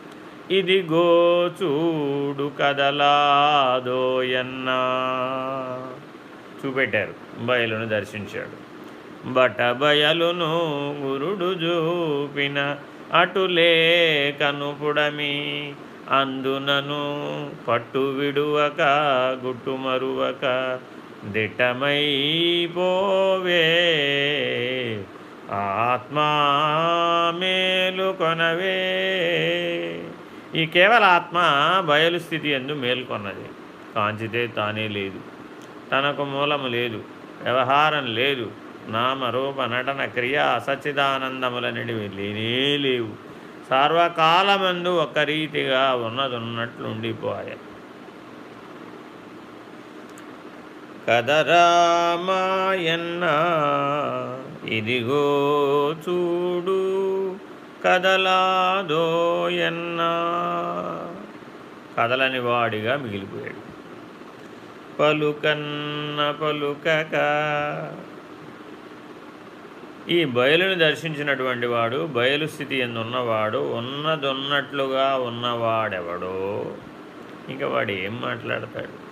S1: ఇదిగో చూడు కదలాదోయన్నా. చూపెట్టారు. బయలును దర్శించాడు. బట బయలును గురుడు చూపిన అటులే కనుపుడమి అందునను పట్టు విడువక గుట్టు మరువక దిట్టమైపోవే. ఆత్మా మేలు కొనవే. ఈ కేవల ఆత్మ బయలు స్థితి ఎందు మేల్కొన్నది కాంచితే తానే లేదు. తనకు మూలము లేదు. వ్యవహారం లేదు. నామరూప నటన క్రియ సచ్చిదానందములనేటివి లేనే లేవు. సర్వకాలమందు ఒక రీతిగా ఉన్నదున్నట్లుండిపోయాయి. కదరామాయన్న ఇదిగో చూడు కదలాదోయన్న. కదలని వాడిగా మిగిలిపోయాడు. పలుకన్న పలుకక. ఈ బయలుని దర్శించినటువంటి వాడు బయలు స్థితి ఎందున్నవాడు ఉన్నదొన్నట్లుగా ఉన్నవాడెవడో. ఇంకా వాడు ఏం మాట్లాడతాడు?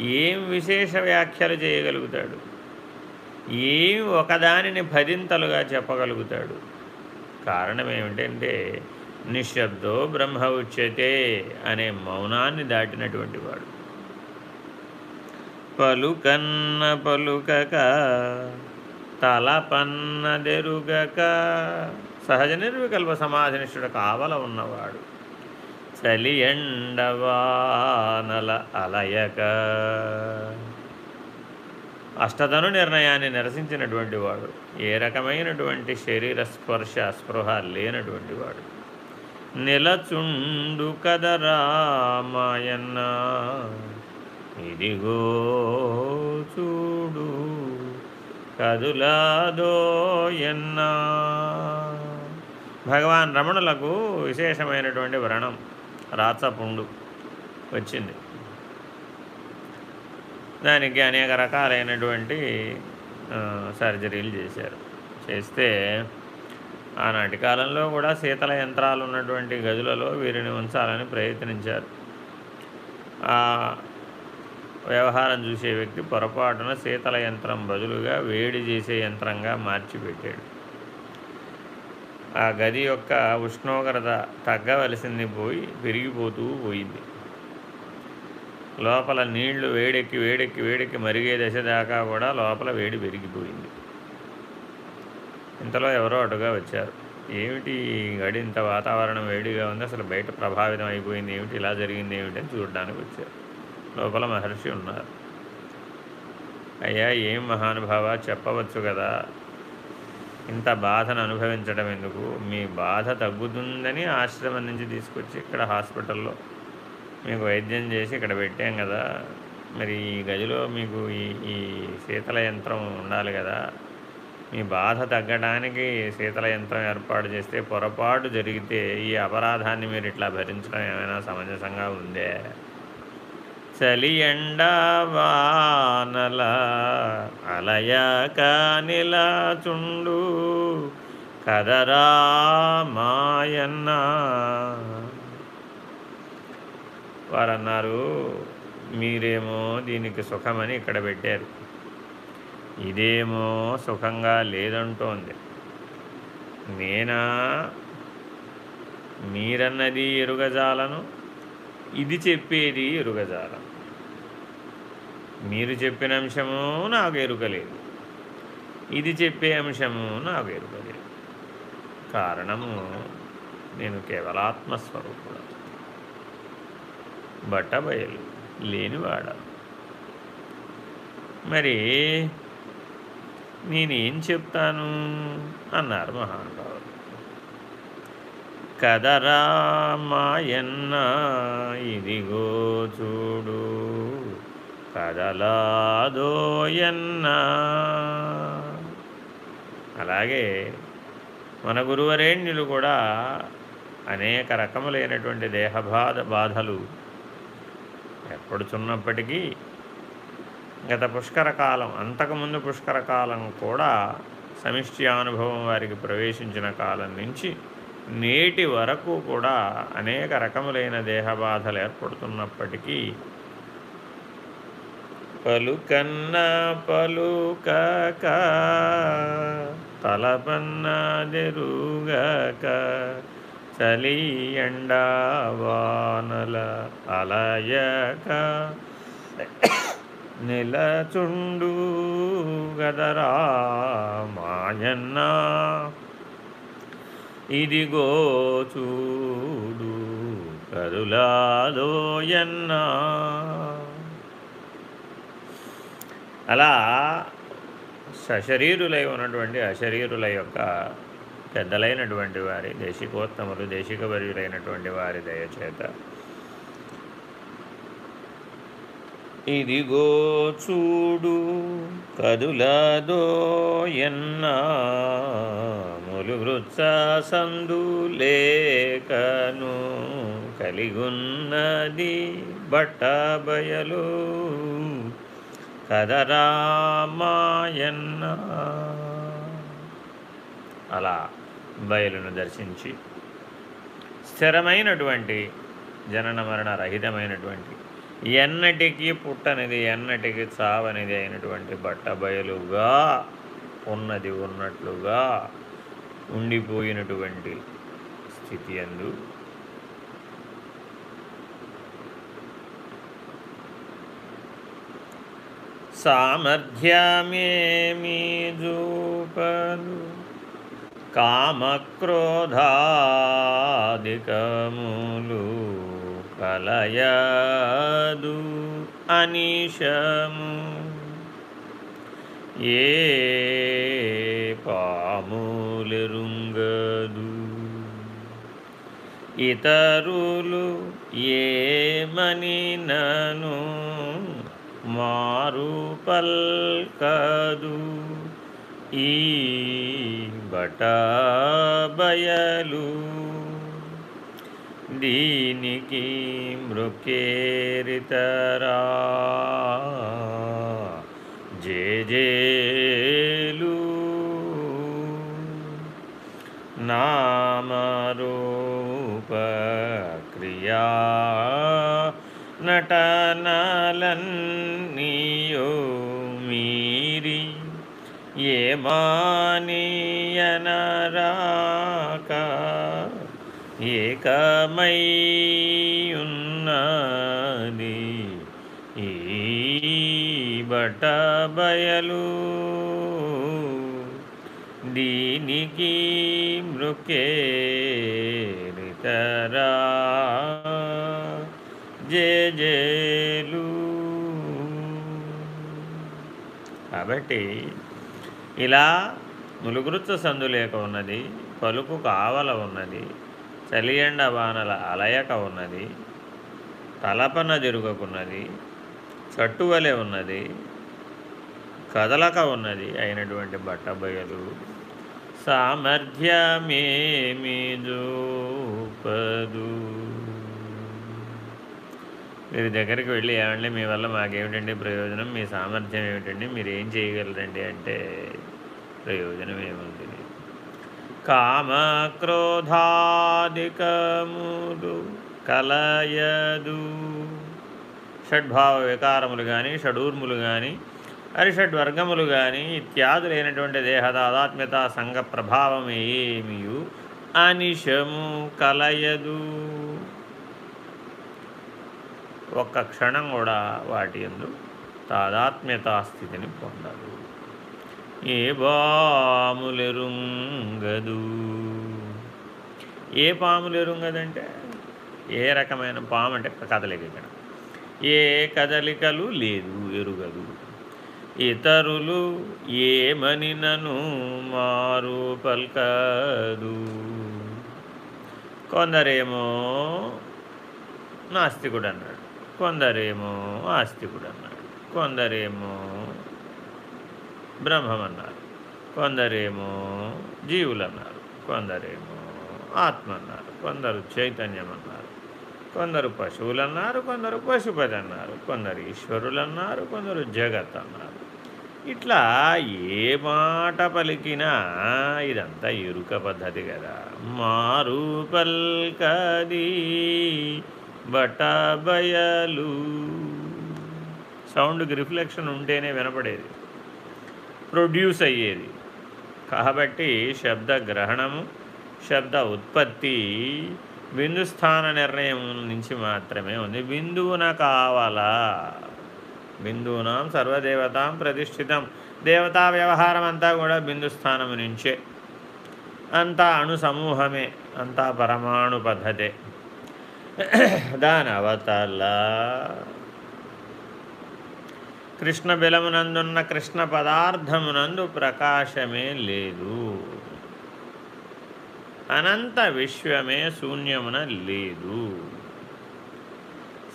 S1: ఏం విశేష వ్యాఖ్యలు చేయగలుగుతాడు? ఏం ఒకదానిని పదింతలుగా చెప్పగలుగుతాడు? కారణం ఏమిటంటే నిశ్శబ్దో బ్రహ్మ ఉచ్యతే అనే మౌనాన్ని దాటినటువంటి వాడు. పలుకన్న పలుకక తలపన్నదెరుగక సహజ నిర్వికల్ప సమాధినిష్ఠుడు కావల ఉన్నవాడు. చలి ఎండవానల అలయక. అష్టధను నిర్ణయాన్ని నిరసించినటువంటి వాడు ఏ రకమైనటువంటి శరీర స్పర్శ స్పృహ లేనటువంటి వాడు. నిలచుండు కదరామాయన్న ఇదిగో చూడు కదులాదోయన్నా భగవాన్ రమణులకు విశేషమైనటువంటి వ్రణం. రాచపుండు వచ్చింది. దానికి అనేక రకాలైనటువంటి సర్జరీలు చేశారు. చేస్తే ఆనాటి కాలంలో కూడా శీతల యంత్రాలు ఉన్నటువంటి గదులలో వీరిని ఉంచాలని ప్రయత్నించారు. ఆ వ్యవహారం చూసే వ్యక్తి పొరపాటున శీతల యంత్రం బదులుగా వేడి చేసే యంత్రంగా మార్చిపెట్టాడు. ఆ గది యొక్క ఉష్ణోగ్రత తగ్గవలసింది పోయి పెరిగిపోతూ పోయింది. లోపల నీళ్ళు వేడెక్కి వేడెక్కి వేడెక్కి మరిగే దశ దాకా కూడా లోపల వేడి పెరిగిపోయింది. ఇంతలో ఎవరో అటుగా వచ్చారు. ఏమిటి గడి ఇంత వాతావరణం వేడిగా ఉంది? అసలు బయట ప్రభావితం అయిపోయింది. ఏమిటి ఇలా జరిగింది? ఏమిటి అని చూడడానికి వచ్చారు. లోపల మహర్షి ఉన్నారు. అయ్యా ఏం మహానుభావ? చెప్పవచ్చు కదా. ఇంత బాధను అనుభవించడం ఎందుకు? మీ బాధ తగ్గుతుందని ఆశ్రమం నుంచి తీసుకొచ్చి ఇక్కడ హాస్పిటల్లో మీకు వైద్యం చేసి ఇక్కడ పెట్టాం కదా. మరి ఈ గదిలో మీకు ఈ ఈ శీతల యంత్రం ఉండాలి కదా. మీ బాధ తగ్గడానికి శీతల యంత్రం ఏర్పాటు చేస్తే పొరపాటు జరిగితే ఈ అపరాధాన్ని మీరు ఇట్లా భరించడం ఏమైనా సమంజసంగా ఉందే? చలి ఎండ వానల అలయాక నిలాచుండు కదరా మాయన్న. వారన్నారు మీరేమో దీనికి సుఖమని ఇక్కడ పెట్టారు. ఇదేమో సుఖంగా లేదంటోంది. నేనా? మీరన్నది ఎరుగజాలను? ఇది చెప్పేది ఎరుగజాలం. మీరు చెప్పిన అంశము నాకు ఎరుకలేదు. ఇది చెప్పే అంశము నాకు ఎరుకలేదు. కారణము నేను కేవలాత్మస్వరూపుడు. బట్టబయలు లేనివాడ. మరి నేనేం చెప్తాను? అన్నారు మహానుభావులు కదరా మాయన్న ఇదిగో చూడు. కదలాదోయన్న. అలాగే మన గురువరేణ్యులు కూడా అనేక రకములైనటువంటి దేహబాధ బాధలు ఏర్పడుచున్నప్పటికీ గత పుష్కర కాలం అంతకుముందు పుష్కర కాలం కూడా సమిష్టి అనుభవం వారికి ప్రవేశించిన కాలం నుంచి నేటి వరకు కూడా అనేక రకములైన దేహబాధలు ఏర్పడుతున్నప్పటికీ పలుకన్న పలుకక తలపన్నదెరుగక చలి ఎండావానల అలయక. నిలచుండు గదరా మాయన్న ఇదిగో చూడు కరులాదోయన్నా అలా సశరీరులై ఉన్నటువంటి అశరీరుల యొక్క పెద్దలైనటువంటి వారి దేశికోత్తములు దేశిక వర్యులైనటువంటి వారి దయచేత ఇదిగో చూడు కదులదో ఎన్నాములు ములుగృత్స సందు లేకను కలిగున్నది బట్టబయలు. కదరామాయన్న అలా బయలును దర్శించి స్థిరమైనటువంటి జనన మరణ రహితమైనటువంటి ఎన్నటికీ పుట్టనిది ఎన్నటికి చావనిది అయినటువంటి బట్ట బయలుగా ఉన్నది ఉన్నట్లుగా ఉండిపోయినటువంటి స్థితి అందు సామర్థ్యమేమీ జూపలు కామక్రోధాదికములు కలయదు అనిశము ఏ పాములెరుంగదు. ఇతరులు ఏమని నను మారు పల్కదు ఈ బయలు దీనికి మృకేరితరా. జేజేలు నామరూప క్రియా నటనాలన్నీయో మీరి ఏమానియనరాక ఏకమై ఉన్నది ఈ బట బయలు దీనికి మృకేరితరా జేజేలు కాబట్టి ఇలా ములుగురుత్త సందు లేక ఉన్నది పలుకు కావల ఉన్నది చలియండ వానల అలయక ఉన్నది తలపన జరుగుకున్నది చట్టువలె ఉన్నది కదలక ఉన్నది అయినటువంటి బట్టబయలు సామర్థ్యమేమి జూపదు. మీరు దగ్గరికి వెళ్ళి ఏమండి? మీ వల్ల మాకేమిటండి ప్రయోజనం? మీ సామర్థ్యం ఏమిటండి? మీరు ఏం చేయగలరండి అంటే ప్రయోజనం ఏముంది? కామక్రోధాదికములు కలయదు. షడ్భావ వికారములు కానీ షడూర్ములు కానీ అరిషడ్వర్గములు కానీ ఇత్యాదులైనటువంటి దేహ తాదాత్మ్యత సంఘ ప్రభావం ఏమియు అనిశము కలయదు. ఒక్క క్షణం కూడా వాటి ఎందు తాదాత్మ్యతాస్థితిని పొందదు. ఏ పాములెరుంగదు. ఏ పాములెరుంగదంటే ఏ రకమైన పాము అంటే కదలిక ఇక్కడ. ఏ కదలికలు లేదు ఎరుగదు. ఇతరులు ఏమని నను మారు పల్కదు. కొందరేమో నాస్తికుడు అన్నాడు కొందరేమో ఆస్తికుడు అన్నాడు కొందరేమో బ్రహ్మమన్నారు కొందరేమో జీవులన్నారు కొందరేమో ఆత్మ అన్నారు కొందరు చైతన్యం అన్నారు కొందరు పశువులన్నారు కొందరు పశుపతి అన్నారు కొందరు ఈశ్వరులు అన్నారు కొందరు జగత్ అన్నారు ఇట్లా ఏ మాట పలికినా ఇదంతా ఎరుక పద్ధతి కదా. మారు పల్కది. బటబయలు సౌండ్కి రిఫ్లెక్షన్ ఉంటేనే వినపడేది ప్రొడ్యూస్ అయ్యేది. కాబట్టి శబ్ద గ్రహణము శబ్ద ఉత్పత్తి బిందు స్థాన నిర్ణయం నుంచి మాత్రమే ఉంది. బిందువున కావాలా? బిందువునాం సర్వదేవతాం ప్రతిష్ఠితం. దేవతా వ్యవహారం అంతా కూడా బిందు స్థానము నుంచే. అంతా అణు సమూహమే అంతా పరమాణు పద్ధతే. (coughs) దాని అవతల కృష్ణ బిలమునందున్న కృష్ణ పదార్థమునందు ప్రకాశమే లేదు. అనంత విశ్వమే శూన్యమున లేదు.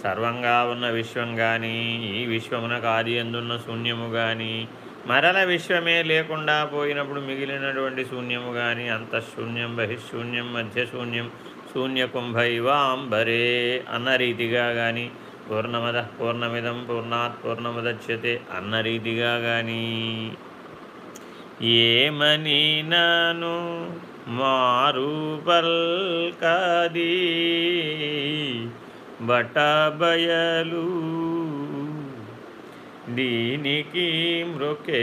S1: సర్వంగా ఉన్న విశ్వం కానీ ఈ విశ్వమునకు ఆది ఎందున్న శూన్యము కానీ మరల విశ్వమే లేకుండా పోయినప్పుడు మిగిలినటువంటి శూన్యము కానీ అంతఃశూన్యం బహిశూన్యం మధ్యశూన్యం శూన్యకుంభ ఇవాంబరే అన్న రీతిగా కానీ పూర్ణమద పూర్ణమిదం పూర్ణాత్ పూర్ణముదచ్యతే అన్న రీతిగా కానీ ఏమని నాను మారుపల్కది బటబయలు దీనికి మృకేరితరా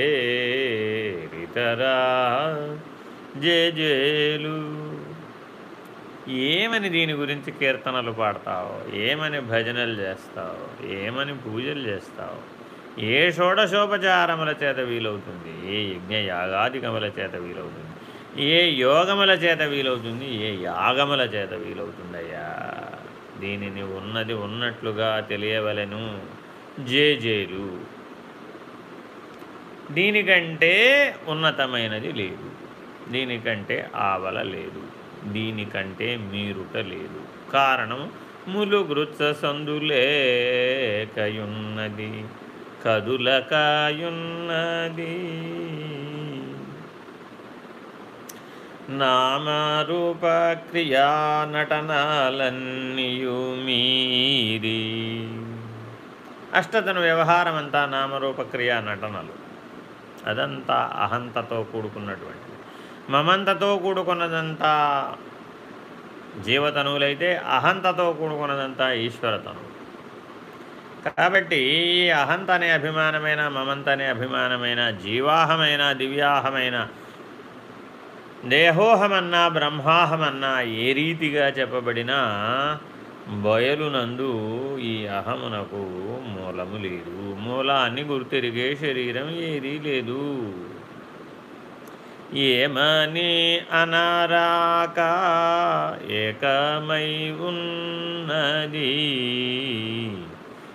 S1: జేజేలు ఏమని దీని గురించి కీర్తనలు పాడతావు? ఏమని భజనలు చేస్తావు? ఏమని పూజలు చేస్తావు? ఏ షోడశోపచారముల చేత వీలవుతుంది? ఏ యజ్ఞ యాగాదికముల చేత వీలవుతుంది? ఏ యోగముల చేత వీలవుతుంది? ఏ యాగముల చేత వీలవుతుందయ్యా? దీనిని ఉన్నది ఉన్నట్లుగా తెలియవలను. జేజేలు దీనికంటే ఉన్నతమైనది లేదు. దీనికంటే ఆవల లేదు. దీనికంటే మీరుట లేదు. కారణం ములుగృత్స సందులేకయున్నది కదులకాయున్నది. నామరూప క్రియా నటనాలన్నీయు మీరి అష్టతను వ్యవహారం అంతా నామరూప క్రియా నటనలు అదంతా అహంతతో కూడుకున్నటువంటి మమంతతో కూడుకున్నదంతా జీవతనువులైతే అహంతతో కూడుకున్నదంతా ఈశ్వరతను. కాబట్టి అహంత అనే అభిమానమైన మమంత అనే అభిమానమైన జీవాహమైన దివ్యాహమైన దేహోహమన్నా బ్రహ్మాహమన్నా ఏ రీతిగా చెప్పబడినా బయలునందు ఈ అహమునకు మూలము లేదు. మూలాన్ని గుర్తెరిగే శరీరం ఏదీ లేదు. ఏమని అనరాక? ఏకమై ఉన్నది.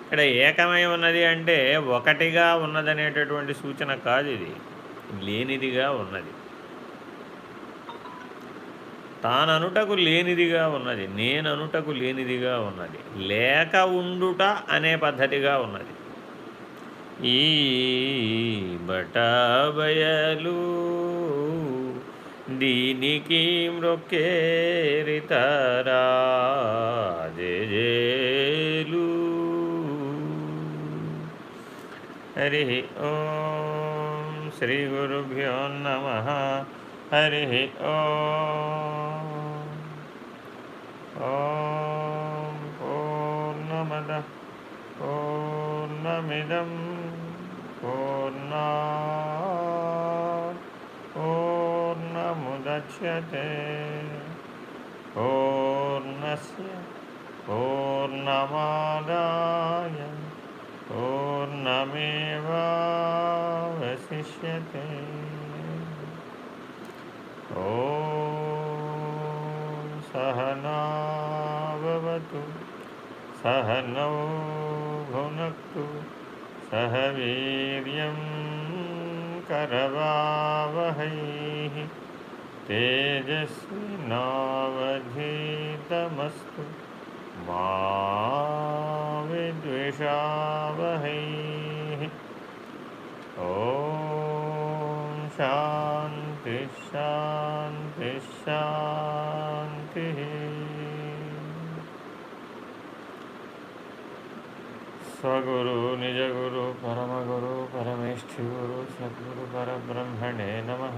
S1: ఇక్కడ ఏకమై ఉన్నది అంటే ఒకటిగా ఉన్నదనేటటువంటి సూచన కాదు ఇది. లేనిదిగా ఉన్నది. తాననుటకు లేనిదిగా ఉన్నది. నేననుటకు లేనిదిగా ఉన్నది. లేక ఉండుట అనే పద్ధతిగా ఉన్నది. ఈ బటబయలు దీనికి మృక్కేరితరా జేలు హరి ఓం శ్రీ గురుభ్యో నమ హరి ఓం ఓం పూర్ణమద పూర్ణమిదం పూర్ణా पूर्णमुदच्यते पूर्णस्य पूर्णमादाय पूर्णमेवावशिष्यते। ॐ सहनावतु सहनौ भुनक्तु सह वीर्यं करवावहैः। तेजस्विनावधीतमस्तु मा विद्विषावहैः ॐ शान्ति शान्ति शान्तिः। स्वगुरु निजगुरु परमगुरु परमेष्ठिगुरु सद्गुरु परब्रह्मणे नमः।